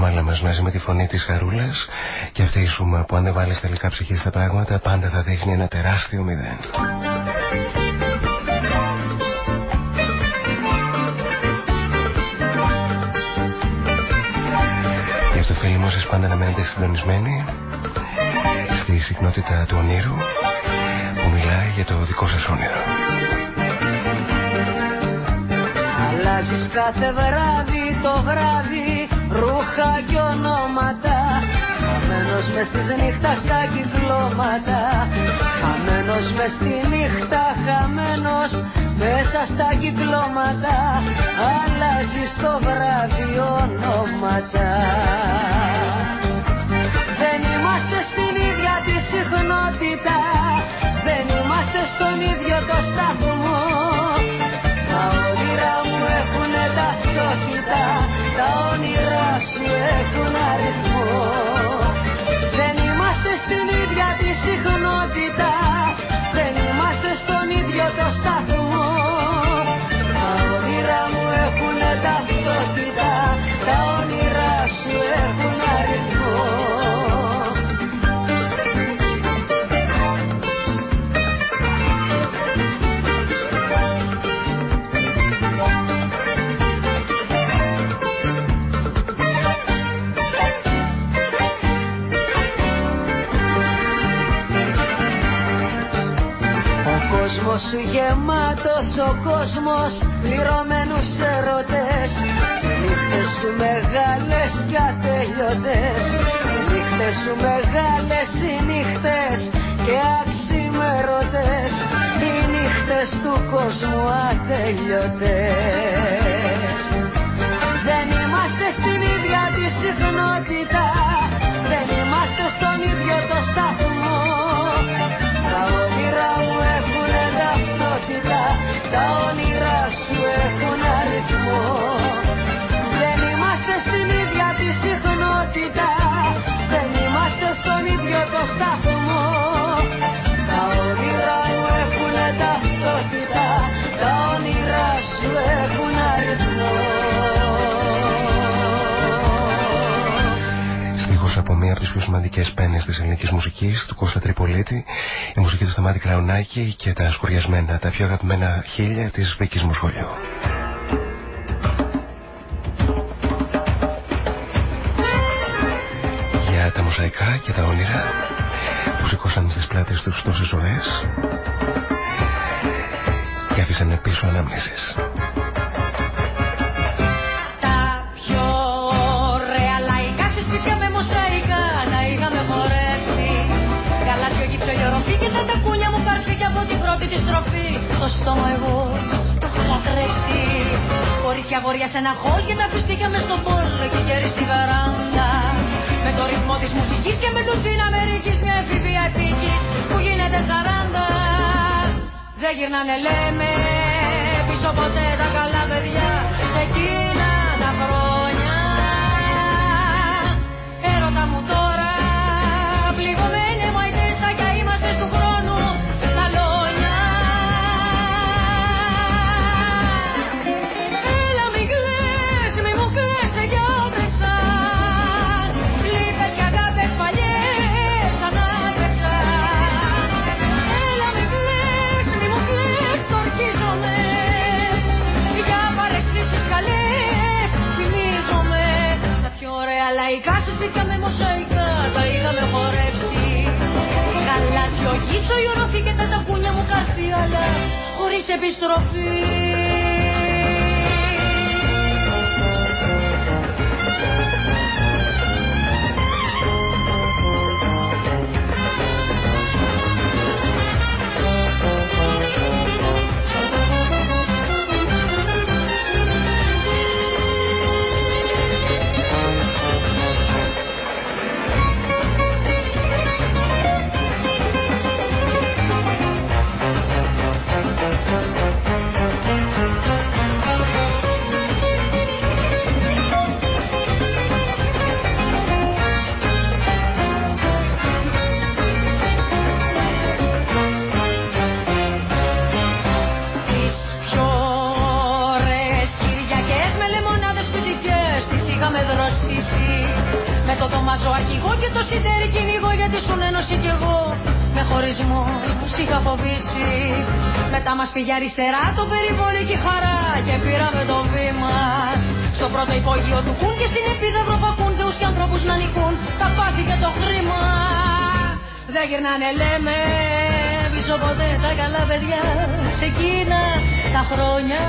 Μάτσο Μάλαμας μαζί με τη φωνή της Χαρούλας και αυτή η σούμα που αν δεν βάλεις τελικά ψυχή στα πράγματα πάντα θα δείχνει ένα τεράστιο μηδέν. Γι' αυτό φίλοι μου σας πάντα να μένετε συντονισμένοι στη συχνότητα του ονείρου που μιλάει για το δικό σας όνειρο. Αλλάζεις κάθε βράδυ το βράδυ ρούχα και ονόματα. Χαμένος μες της νύχτας στα κυκλώματα. Χαμένος μες στη νύχτα, χαμένος μέσα στα κυκλώματα. Αλλάζεις το βράδυ ονόματα. Δεν είμαστε στην ίδια τη συχνότητα. Δεν είμαστε στον ίδιο το σταθμό. Τα όνειρα μου έχουν ταυτότητα αριθμό κόσμος γεμάτος, ο κόσμος πληρωμένους ερωτές. Νύχτες σου μεγάλες και ατελειωτές. Νύχτες σου μεγάλες οι νύχτες και αξιμερωτές. Οι νύχτες του κόσμου ατελειωτές. Δεν είμαστε στην ίδια τη συχνότητα ταυτότητα τις πιο σημαντικές πένες της ελληνικής μουσικής του Κώστα Τριπολίτη η μουσική του Σταμάτη Κραουνάκη και τα σκουριασμένα, τα πιο αγαπημένα χίλια της Βίκης μου σχολείου. Για τα μοσαϊκά και τα όνειρα που σηκώσαν στις πλάτες τους τόσες ζωές και άφησαν πίσω αναμνήσεις. Την πρώτη της στροφή Το στόμα εγώ. Το έχω λατρέψει. Κορίτσια αγόρια σε ένα χόλ και τα φυστήκια μες στο πόλο και γέρι στη βαράντα. Με το ρυθμό της μουσικής και με λουτσίν Αμερικής μια εφηβεία επίκης που γίνεται σαράντα. Δεν γυρνάνε λέμε πίσω ποτέ Γαλάζιο γύψο η οροφή και τα τακούνια μου καρφί αλλά χωρίς επιστροφή το δωμάζω αρχηγό και το σιτέρι κυνηγό γιατί σου ένωση κι εγώ. Με χωρισμό είχα φοβήσει Μετά μας πήγε αριστερά το περιβόλι και χαρά Και πήραμε το βήμα. Στο πρώτο υπόγειο του κουν και στην επίδευρο παπούν Θεούς και ανθρώπους να νικούν Τα πάθη και το χρήμα. Δεν γυρνάνε λέμε Πίσω ποτέ τα καλά παιδιά. Σε εκείνα τα χρόνια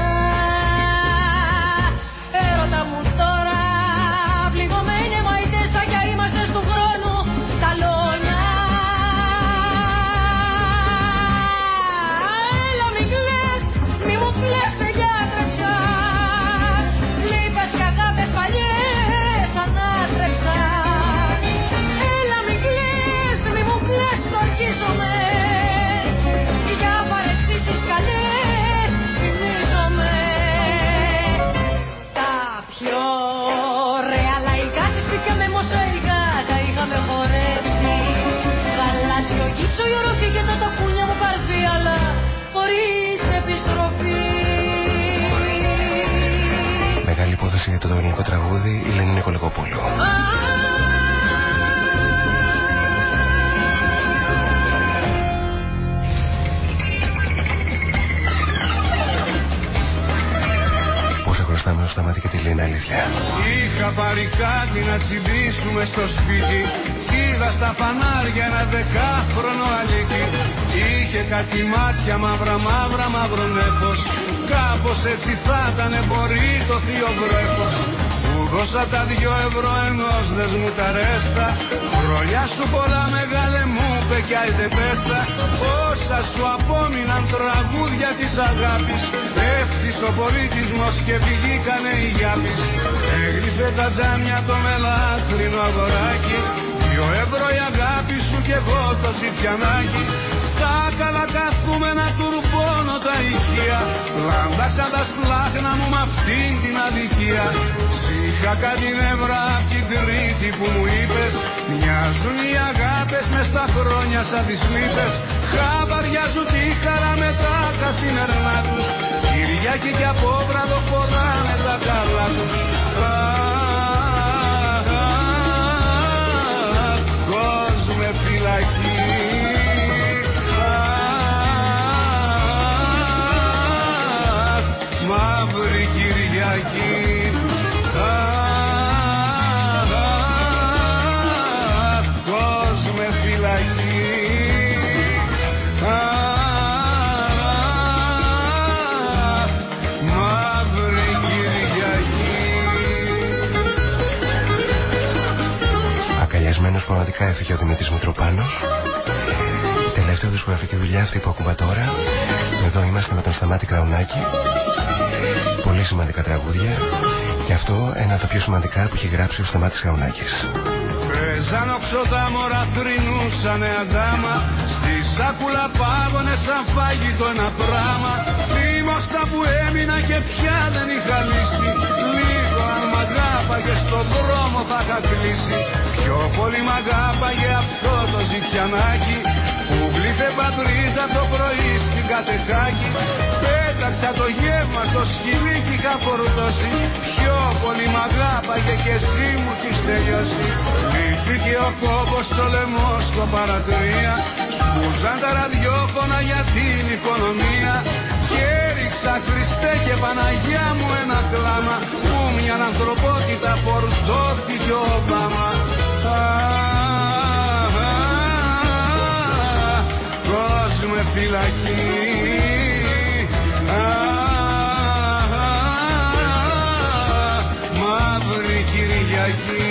τραγούδι η Λένη Νικολακοπούλου. Πόσα χρωστάμε στο σταμάτη και τη λένε αλήθεια. Είχα πάρει κάτι να τσιμπήσουμε στο σπίτι Είδα στα φανάρια ένα δεκάχρονο αλήτη Είχε κάτι μάτια μαύρα μαύρα μαύρο νέφος Κάπως έτσι θα ήταν μπορεί το θείο βρέφος Που δώσα τα δυο ευρώ ενός δεσμού τα ρέστα. Χρόνια σου πολλά μεγάλε μου είπε κι άιτε πέστα. Όσα σου απόμειναν τραγούδια της αγάπης. Έφτισε ο πολιτισμός και βγήκανε οι γιάπης Έγλυφε τα τζάμια το μελάχρινο αγοράκι. Δυο ευρώ η αγάπη σου και εγώ το ζητιανάκι Στα καλά καθούμενα τουρμπώνω τα ηχεία Λάμπαξαν τα σπλάχνα μου με αυτήν την αδικία Σήχα κάτι νεύρα απ' την τρίτη που μου είπες Μοιάζουν οι αγάπες μες στα χρόνια σαν τις λύπες Χαβαριάζουν τη χαρά με τα καθημερινά τους Κυριακή και απόβραδο φοράνε τα καλά τους Κόσμε φυλακή Μαύρη Κυριακή Αχ, Κόσμε φυλακή Αχ, Μαύρη Κυριακή Ακαλιασμένος πραγματικά έφυγε ο Δημήτρης Μητροπάνος. Τελευταία δισκογραφική δουλειά αυτή που ακούμε τώρα. Εδώ είμαστε με τον Σταμάτη Κραουνάκη. Πολύ σημαντικά τραγούδια. Και αυτό ένα από τα πιο σημαντικά που έχει γράψει ο Σταμάτης Κραουνάκης. Παίζαν οξωτά μωρά θρυνούσανε αντάμα Στη σάκουλα πάγωνες σαν φάγητο ένα πράμα Θύμωστα που έμεινα και πια δεν είχα λύση Λίγο αν μ' αγάπαγες στον δρόμο θα είχα κλείσει Πιο πολύ μ' αγάπαγε αυτό το ζητιανάκι Που γλύφε πατρίζα το πρωί στην κατεχάκη Πέταξα το γεύμα στο σκυλί κι είχα φορτώσει. Πιο πολύ μ' αγάπαγε και εσύ μου έχεις τελειώσει. Λύθηκε ο κόμπος στο λαιμό στο παρατρία. Σπούζαν τα ραδιόφωνα για την οικονομία. Και έριξα Χριστέ και Παναγιά μου ένα κλάμα. Που μια ανθρωπότητα φορτώθηκε ο Ομπάμα Κόσμε φυλακή Αχ, αχ, Μαύρη Κυριακή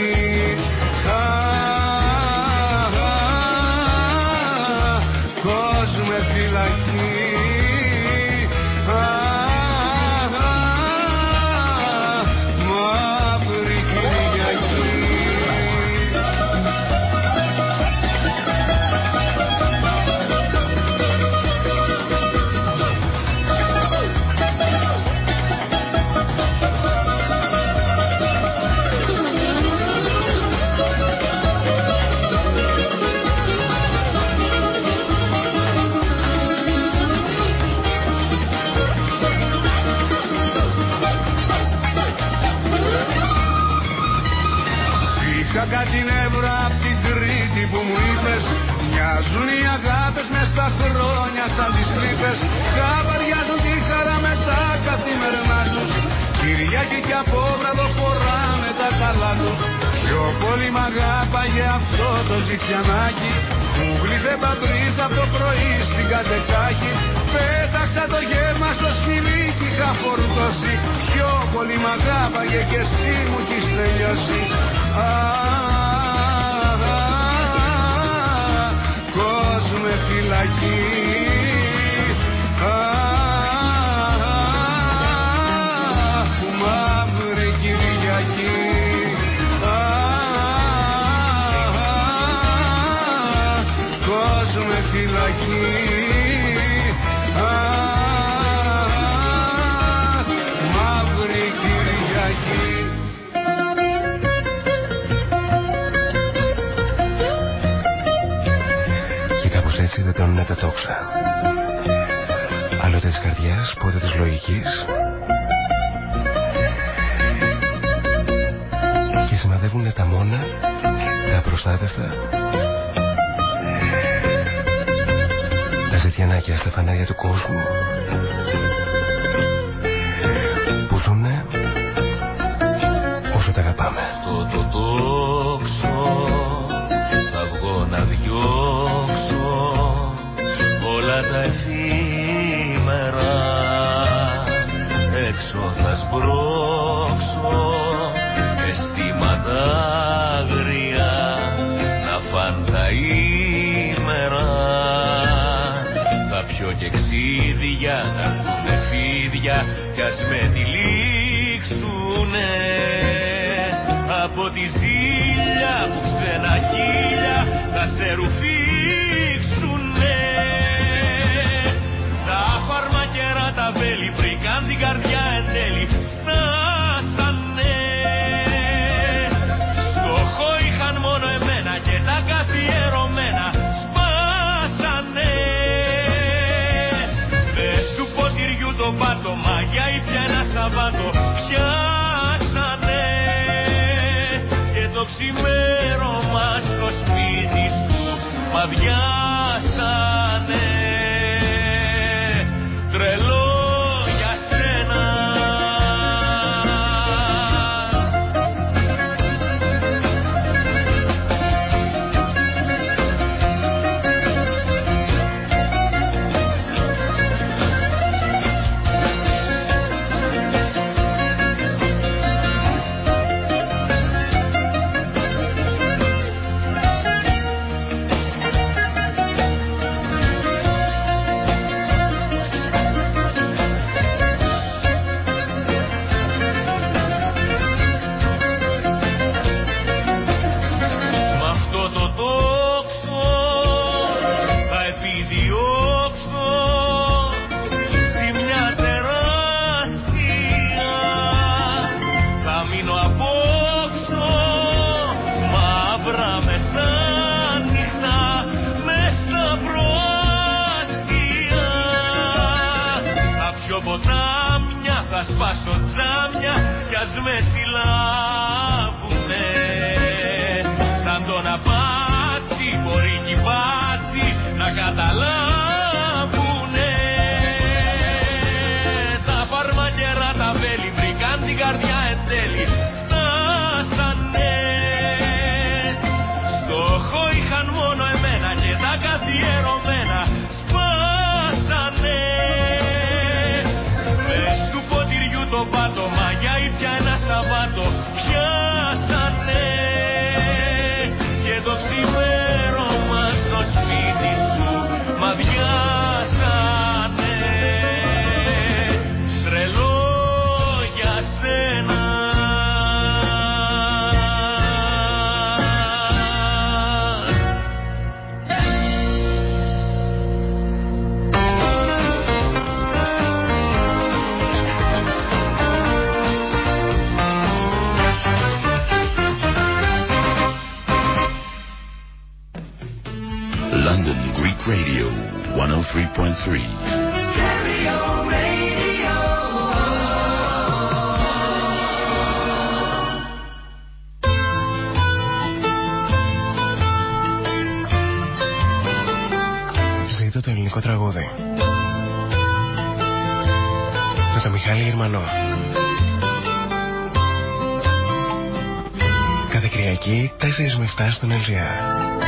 4 με 7 στον LGR.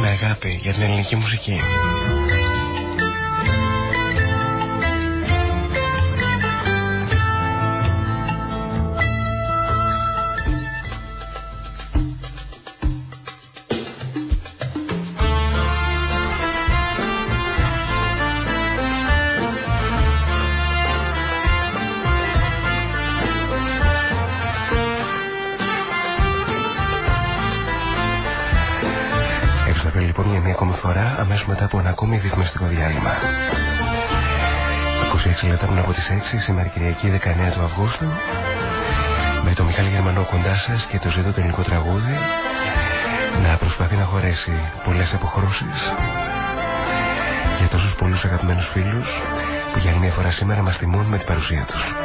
Με αγάπη για την ελληνική μουσική. 26 λεπτά πριν από τις 6, σήμερα Κυριακή 19 του Αυγούστου, με τον Μιχάλη Γερμανό κοντά σας και το ζήτο τελικό τραγούδι, να προσπαθεί να χωρέσει πολλές αποχρώσεις για τόσους πολλούς αγαπημένους φίλους που για άλλη μια φορά σήμερα μας τιμούν με την παρουσία τους.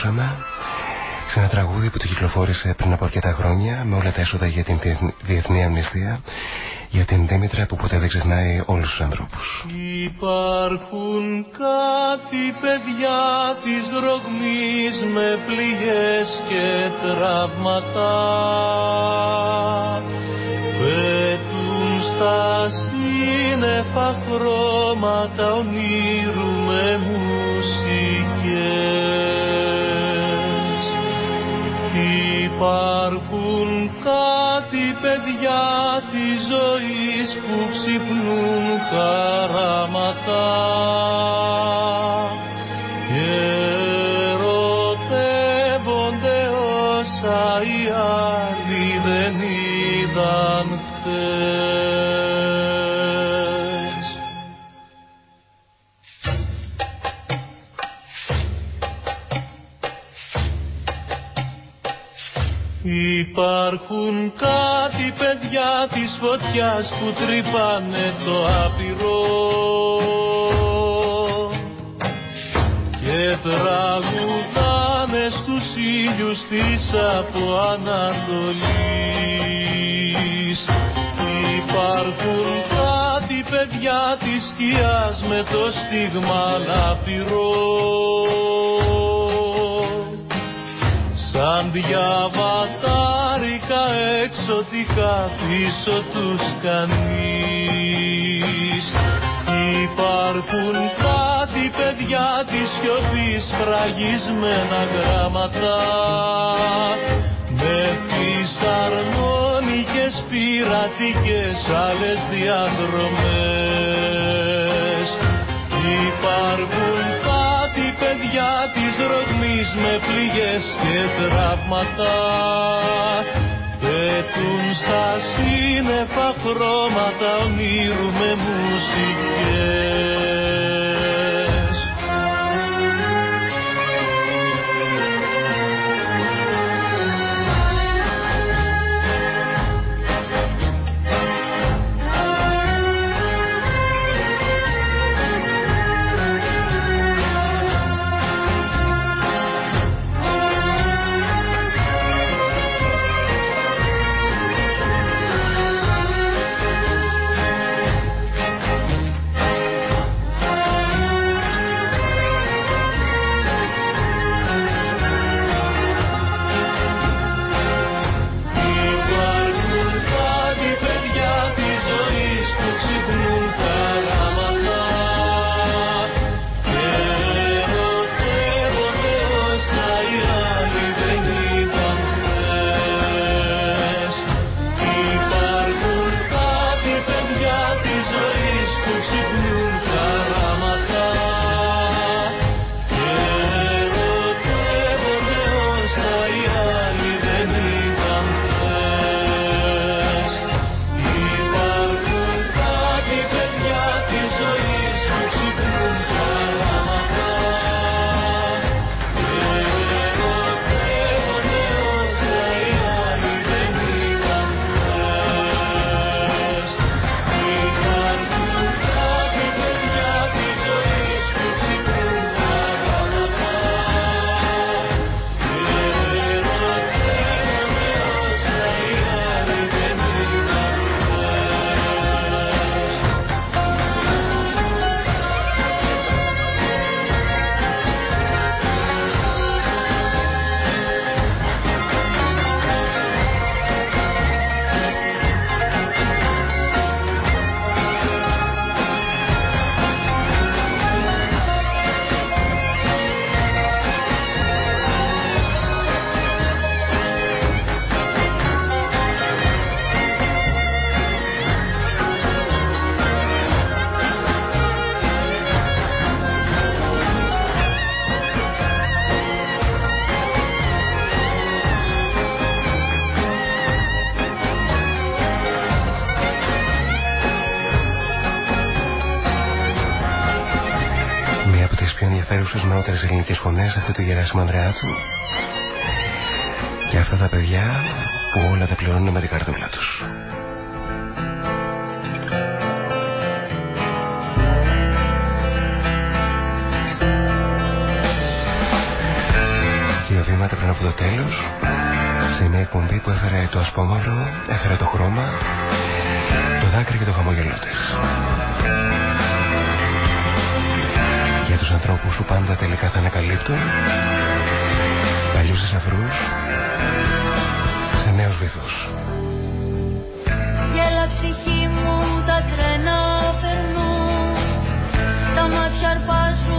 Ακούσαμε σε ένα τραγούδι που το κυκλοφόρησε πριν από αρκετά χρόνια με όλα τα έσοδα για την Διεθνή Αμνηστία για την Δήμητρα που ποτέ δεν ξεχνάει όλους τους ανθρώπους. Υπάρχουν κάτι παιδιά της ρογμής με πληγές και τραύματα πέτουν στα σύννεφα χρώματα ονείρου με μουσικές Υπάρχουν κάτι παιδιά της ζωής που ξυπνούν χαράματα Υπάρχουν κάτι παιδιά της φωτιάς που τρυπάνε το άπειρο και τραγουδάνε στους ήλιους της από Ανατολής. Υπάρχουν κάτι παιδιά της σκιάς με το στίγμα λαπυρό σαν διαβατάρικα εξωτικά πίσω τους κανείς. Υπάρχουν κάτι παιδιά της σιωπής φραγισμένα γράμματα. Με φυσαρμόνικες πειρατικές άλλες διαδρομές. Υπάρχουν κάτι παιδιά της ρογμής με πληγές και τραύματα πετούν στα σύννεφα χρώματα ονείρου με μουσικές νεότερες ελληνικές φωνές αυτή του Γεράσιμου Ανδρεάτσου και αυτά τα παιδιά που όλα τα πληρώνουν με την καρτούλα τους. Δύο βήματα πριν από το τέλος σε μια εκπομπή που έφερε το ασπόμαυρο, έφερε το χρώμα, το δάκρυ και το χαμόγελό της. Για τους ανθρώπους που πάντα τελικά θα ανακαλύπτουν. Παλιούς θησαυρούς σε νέους βυθούς. Γέλα ψυχή μου τα τρένα περνούν. Τα μάτια αρπάζουν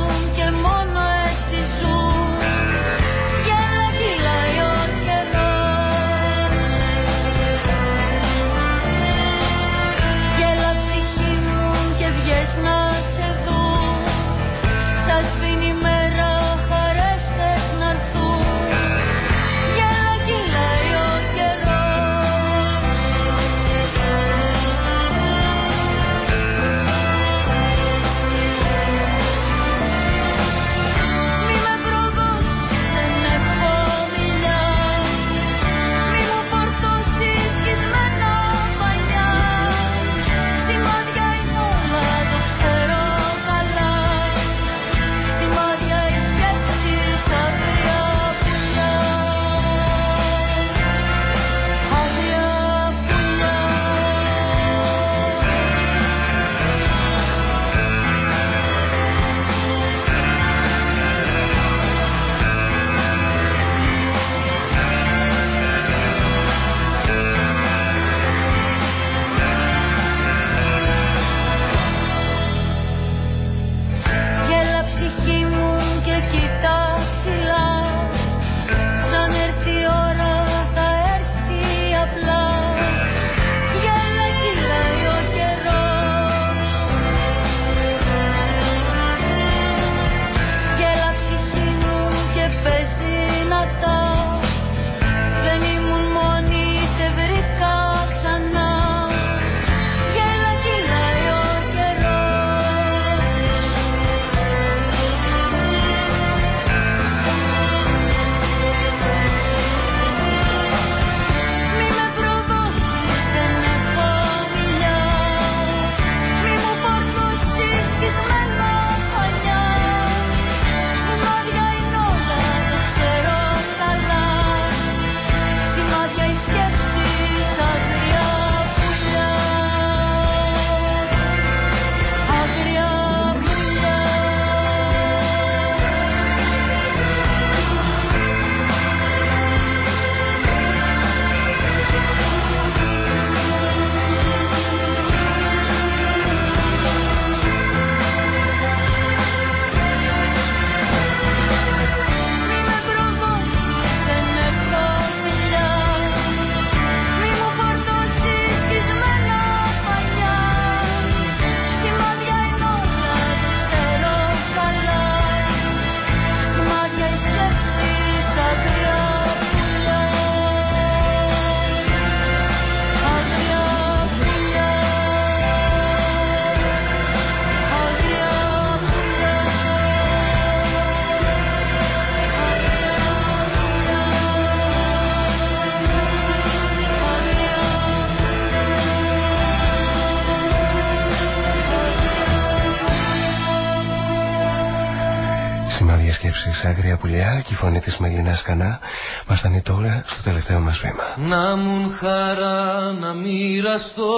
άγρια πουλιά και η φωνή της Μελίνας Κανά μας στανεί τώρα στο τελευταίο μας βήμα. Να μουν χαρά να μοιραστώ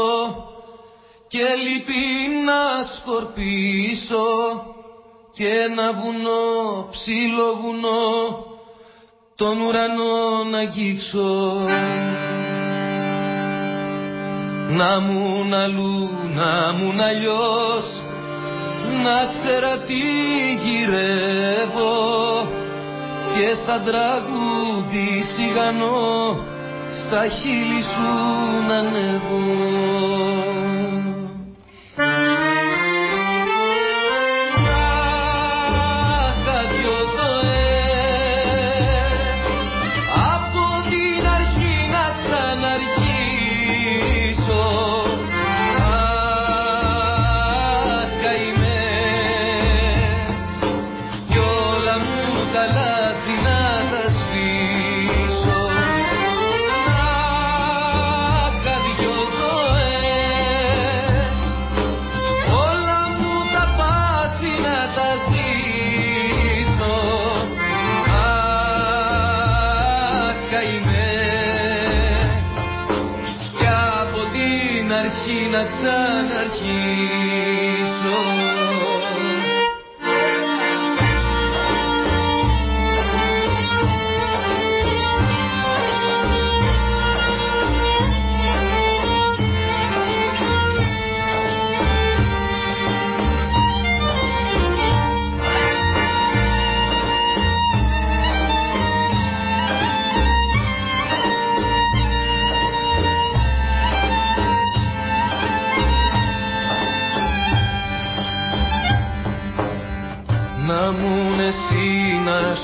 και λυπή να σκορπίσω και ένα βουνό, ψηλό βουνό, τον ουρανό να αγγίξω. Να μουν αλλού, να μουν αλλιώς, να ξέρα τι γυρεύω και σαν τραγούδι σιγανό στα χείλη σου να ανέβω.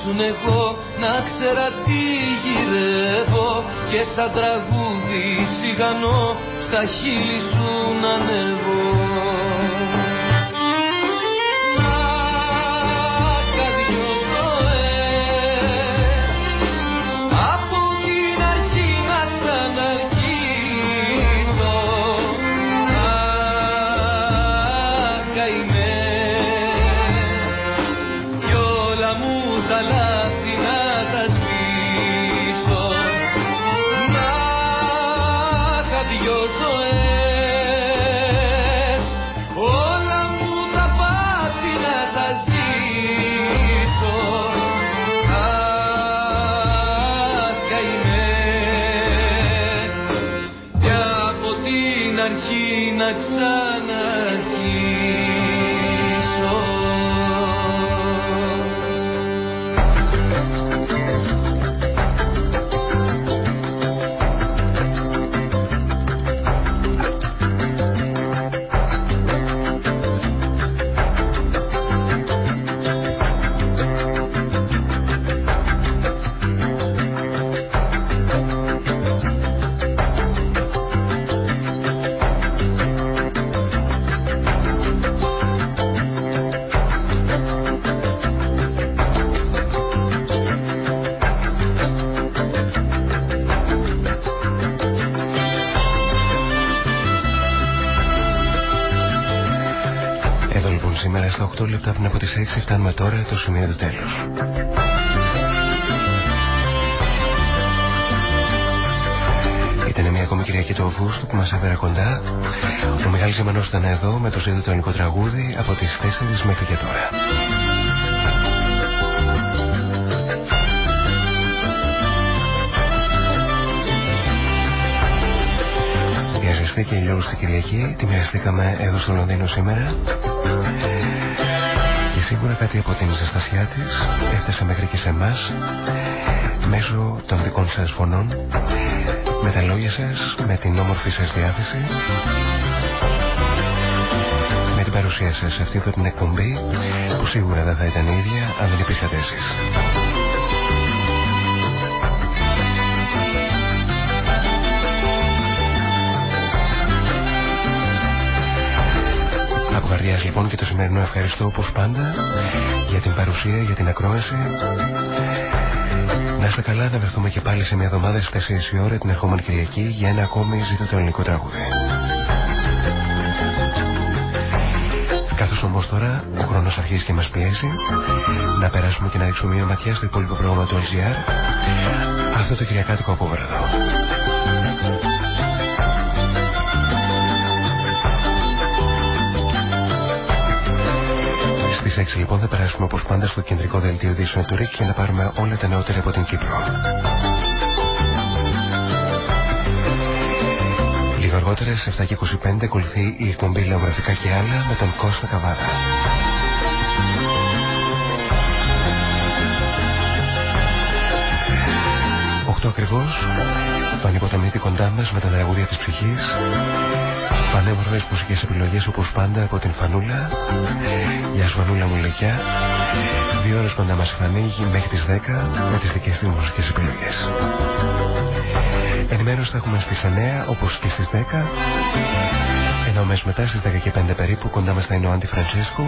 Ήσουν εγώ να ξέρα τι γυρεύω και σαν τραγούδι σιγανό στα χείλη σου να ανεβώ λεπτά πριν από τις 6 φτάνουμε τώρα το σημείο του τέλους. Ήταν μια ακόμη Κυριακή του Αυγούστου που μας έφερε κοντά. Ο Μιχάλης Ζημανός ήταν εδώ με το ζήτητο ελληνικό τραγούδι από τις 4 μέχρι και τώρα. Διαζεστή και ηλιόλου στην Κυριακή, τη μοιραστήκαμε εδώ στο Λονδίνο σήμερα σίγουρα κάτι από την ζεστασιά της. Έφτασε μέχρι και σε εμάς. Μέσω των δικών σας φωνών. Με τα λόγια σας, με την όμορφη σας διάθεση. Με την παρουσία σας σε αυτή εδώ την εκπομπή που σίγουρα δεν θα ήταν ίδια αν δεν υπήρχατε εσείς. Καρδιάς λοιπόν και το σημερινό ευχαριστώ όπως πάντα για την παρουσία, για την ακρόαση. Να είστε καλά, να βρεθούμε και πάλι σε μια εβδομάδα στις 4 η ώρα την ερχόμενη Κυριακή για ένα ακόμη ζήτο το ελληνικό τραγούδι. Καθώς όμως τώρα ο χρόνος αρχίζει και μας πιέζει να περάσουμε και να ρίξουμε μια ματιά στο υπόλοιπο πρόγραμμα του LGR αυτό το Κυριακάτικο απόβραδο. 6 λοιπόν θα περάσουμε όπως πάντα στο κεντρικό δελτίο ειδήσεων του ΡΙΚ για να πάρουμε όλα τα νεότερα από την Κύπρο. Λίγο αργότερα σε 7 και 25 ακολουθεί η εκπομπή Λεωγραφικά και άλλα με τον Κώστα Καβάδα. 8 ακριβώς, το ανυποταμίτη κοντά μας με τα τραγούδια της ψυχής Πανέμορφες μουσικές επιλογές όπως πάντα από την Φανούλα. Γεια σου Φανούλα μου Λεκιά Δύο ώρες κοντά μας φανεί μέχρι τις 10 με τις δικές του μουσικές επιλογές. Ενημέρωση θα έχουμε στις 9 όπως και στις 10 ενώ μέσα μετά στις 10 και 5 περίπου κοντά μας θα είναι ο Άντι Φρανσίσκο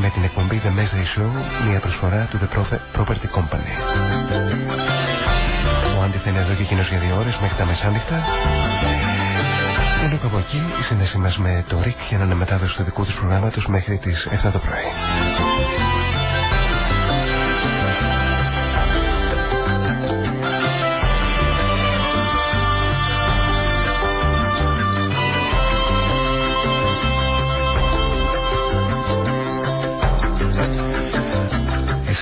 με την εκπομπή The Mesri Show μια προσφορά του The Property Company. Ο Άντι θα είναι εδώ και εκείνος για δύο ώρες μέχρι τα μεσάνυχτα ενώ κάπου εκεί η σύνδεσή μας με το ΡΙΚ για να είναι μετάδοση δικού τους προγράμματος μέχρι τις 7 το πρωί.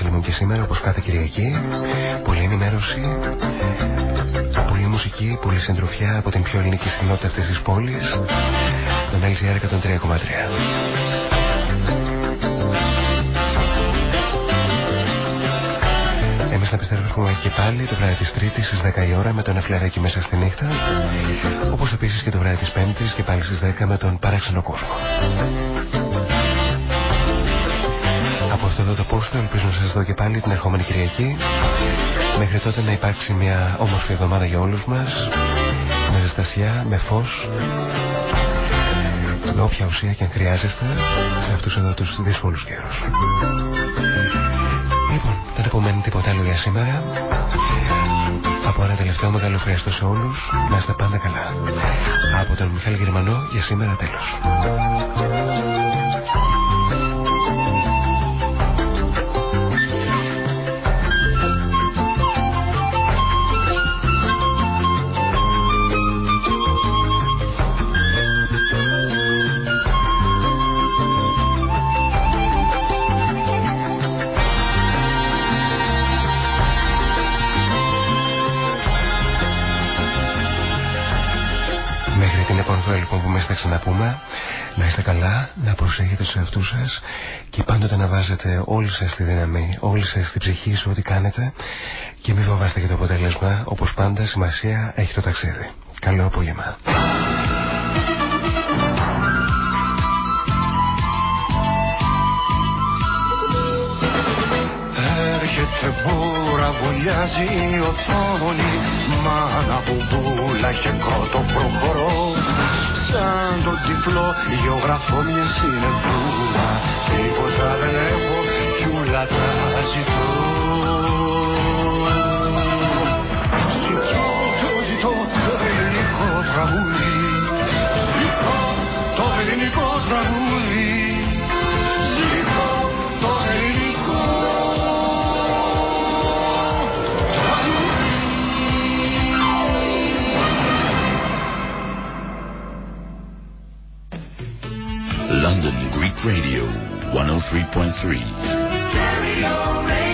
Λοιπόν και σήμερα όπως κάθε Κυριακή πολλή ενημέρωση πολλή μουσική, πολλή συντροφιά από την πιο ελληνική συχνότητα αυτής της πόλης. Τον LCR 103,3. Εμείς θα επιστρέφουμε και πάλι το βράδυ της Τρίτης στις 10 η ώρα με τον Εφλεράκι μέσα στη νύχτα όπως επίσης και το βράδυ της Πέμπτης και πάλι στις 10 με τον Παράξενο Κόσμο. Από αυτό εδώ το πόστο ελπίζω να σας δω και πάλι την ερχόμενη Κυριακή μέχρι τότε να υπάρξει μια όμορφη εβδομάδα για όλους μας με ζεστασιά, με φως με όποια ουσία και αν χρειάζεστε σε αυτούς εδώ τους δύσκολους καιρούς. Λοιπόν, δεν απομένει τίποτα άλλο για σήμερα. Από ένα τελευταίο μεγάλο ευχαριστώ σε όλους. Να είστε πάντα καλά. Από τον Μιχάλη Γερμανό για σήμερα τέλος. Θα ξαναπούμε. Να είστε καλά, να προσέχετε στους εαυτούς σας και πάντοτε να βάζετε όλη σας τη δύναμη, όλη σας την ψυχή σε ό,τι κάνετε και μην φοβάστε για το αποτέλεσμα. Όπως πάντα σημασία έχει το ταξίδι. Καλό απόγευμα. Έρχεται μπούρα, βουλιάζει η οθόνη. Μάνα μπουμπούλα και κότο προχωρώ. Σαν τον τυφλό γεωγραφώ μια συνεπούλα Τίποτα δεν έχω κι ούλα τα ζητώ. Ζητώ, το ζητώ το ελληνικό τραγούδι. Ζητώ το ελληνικό τραγούδι Radio 103.3.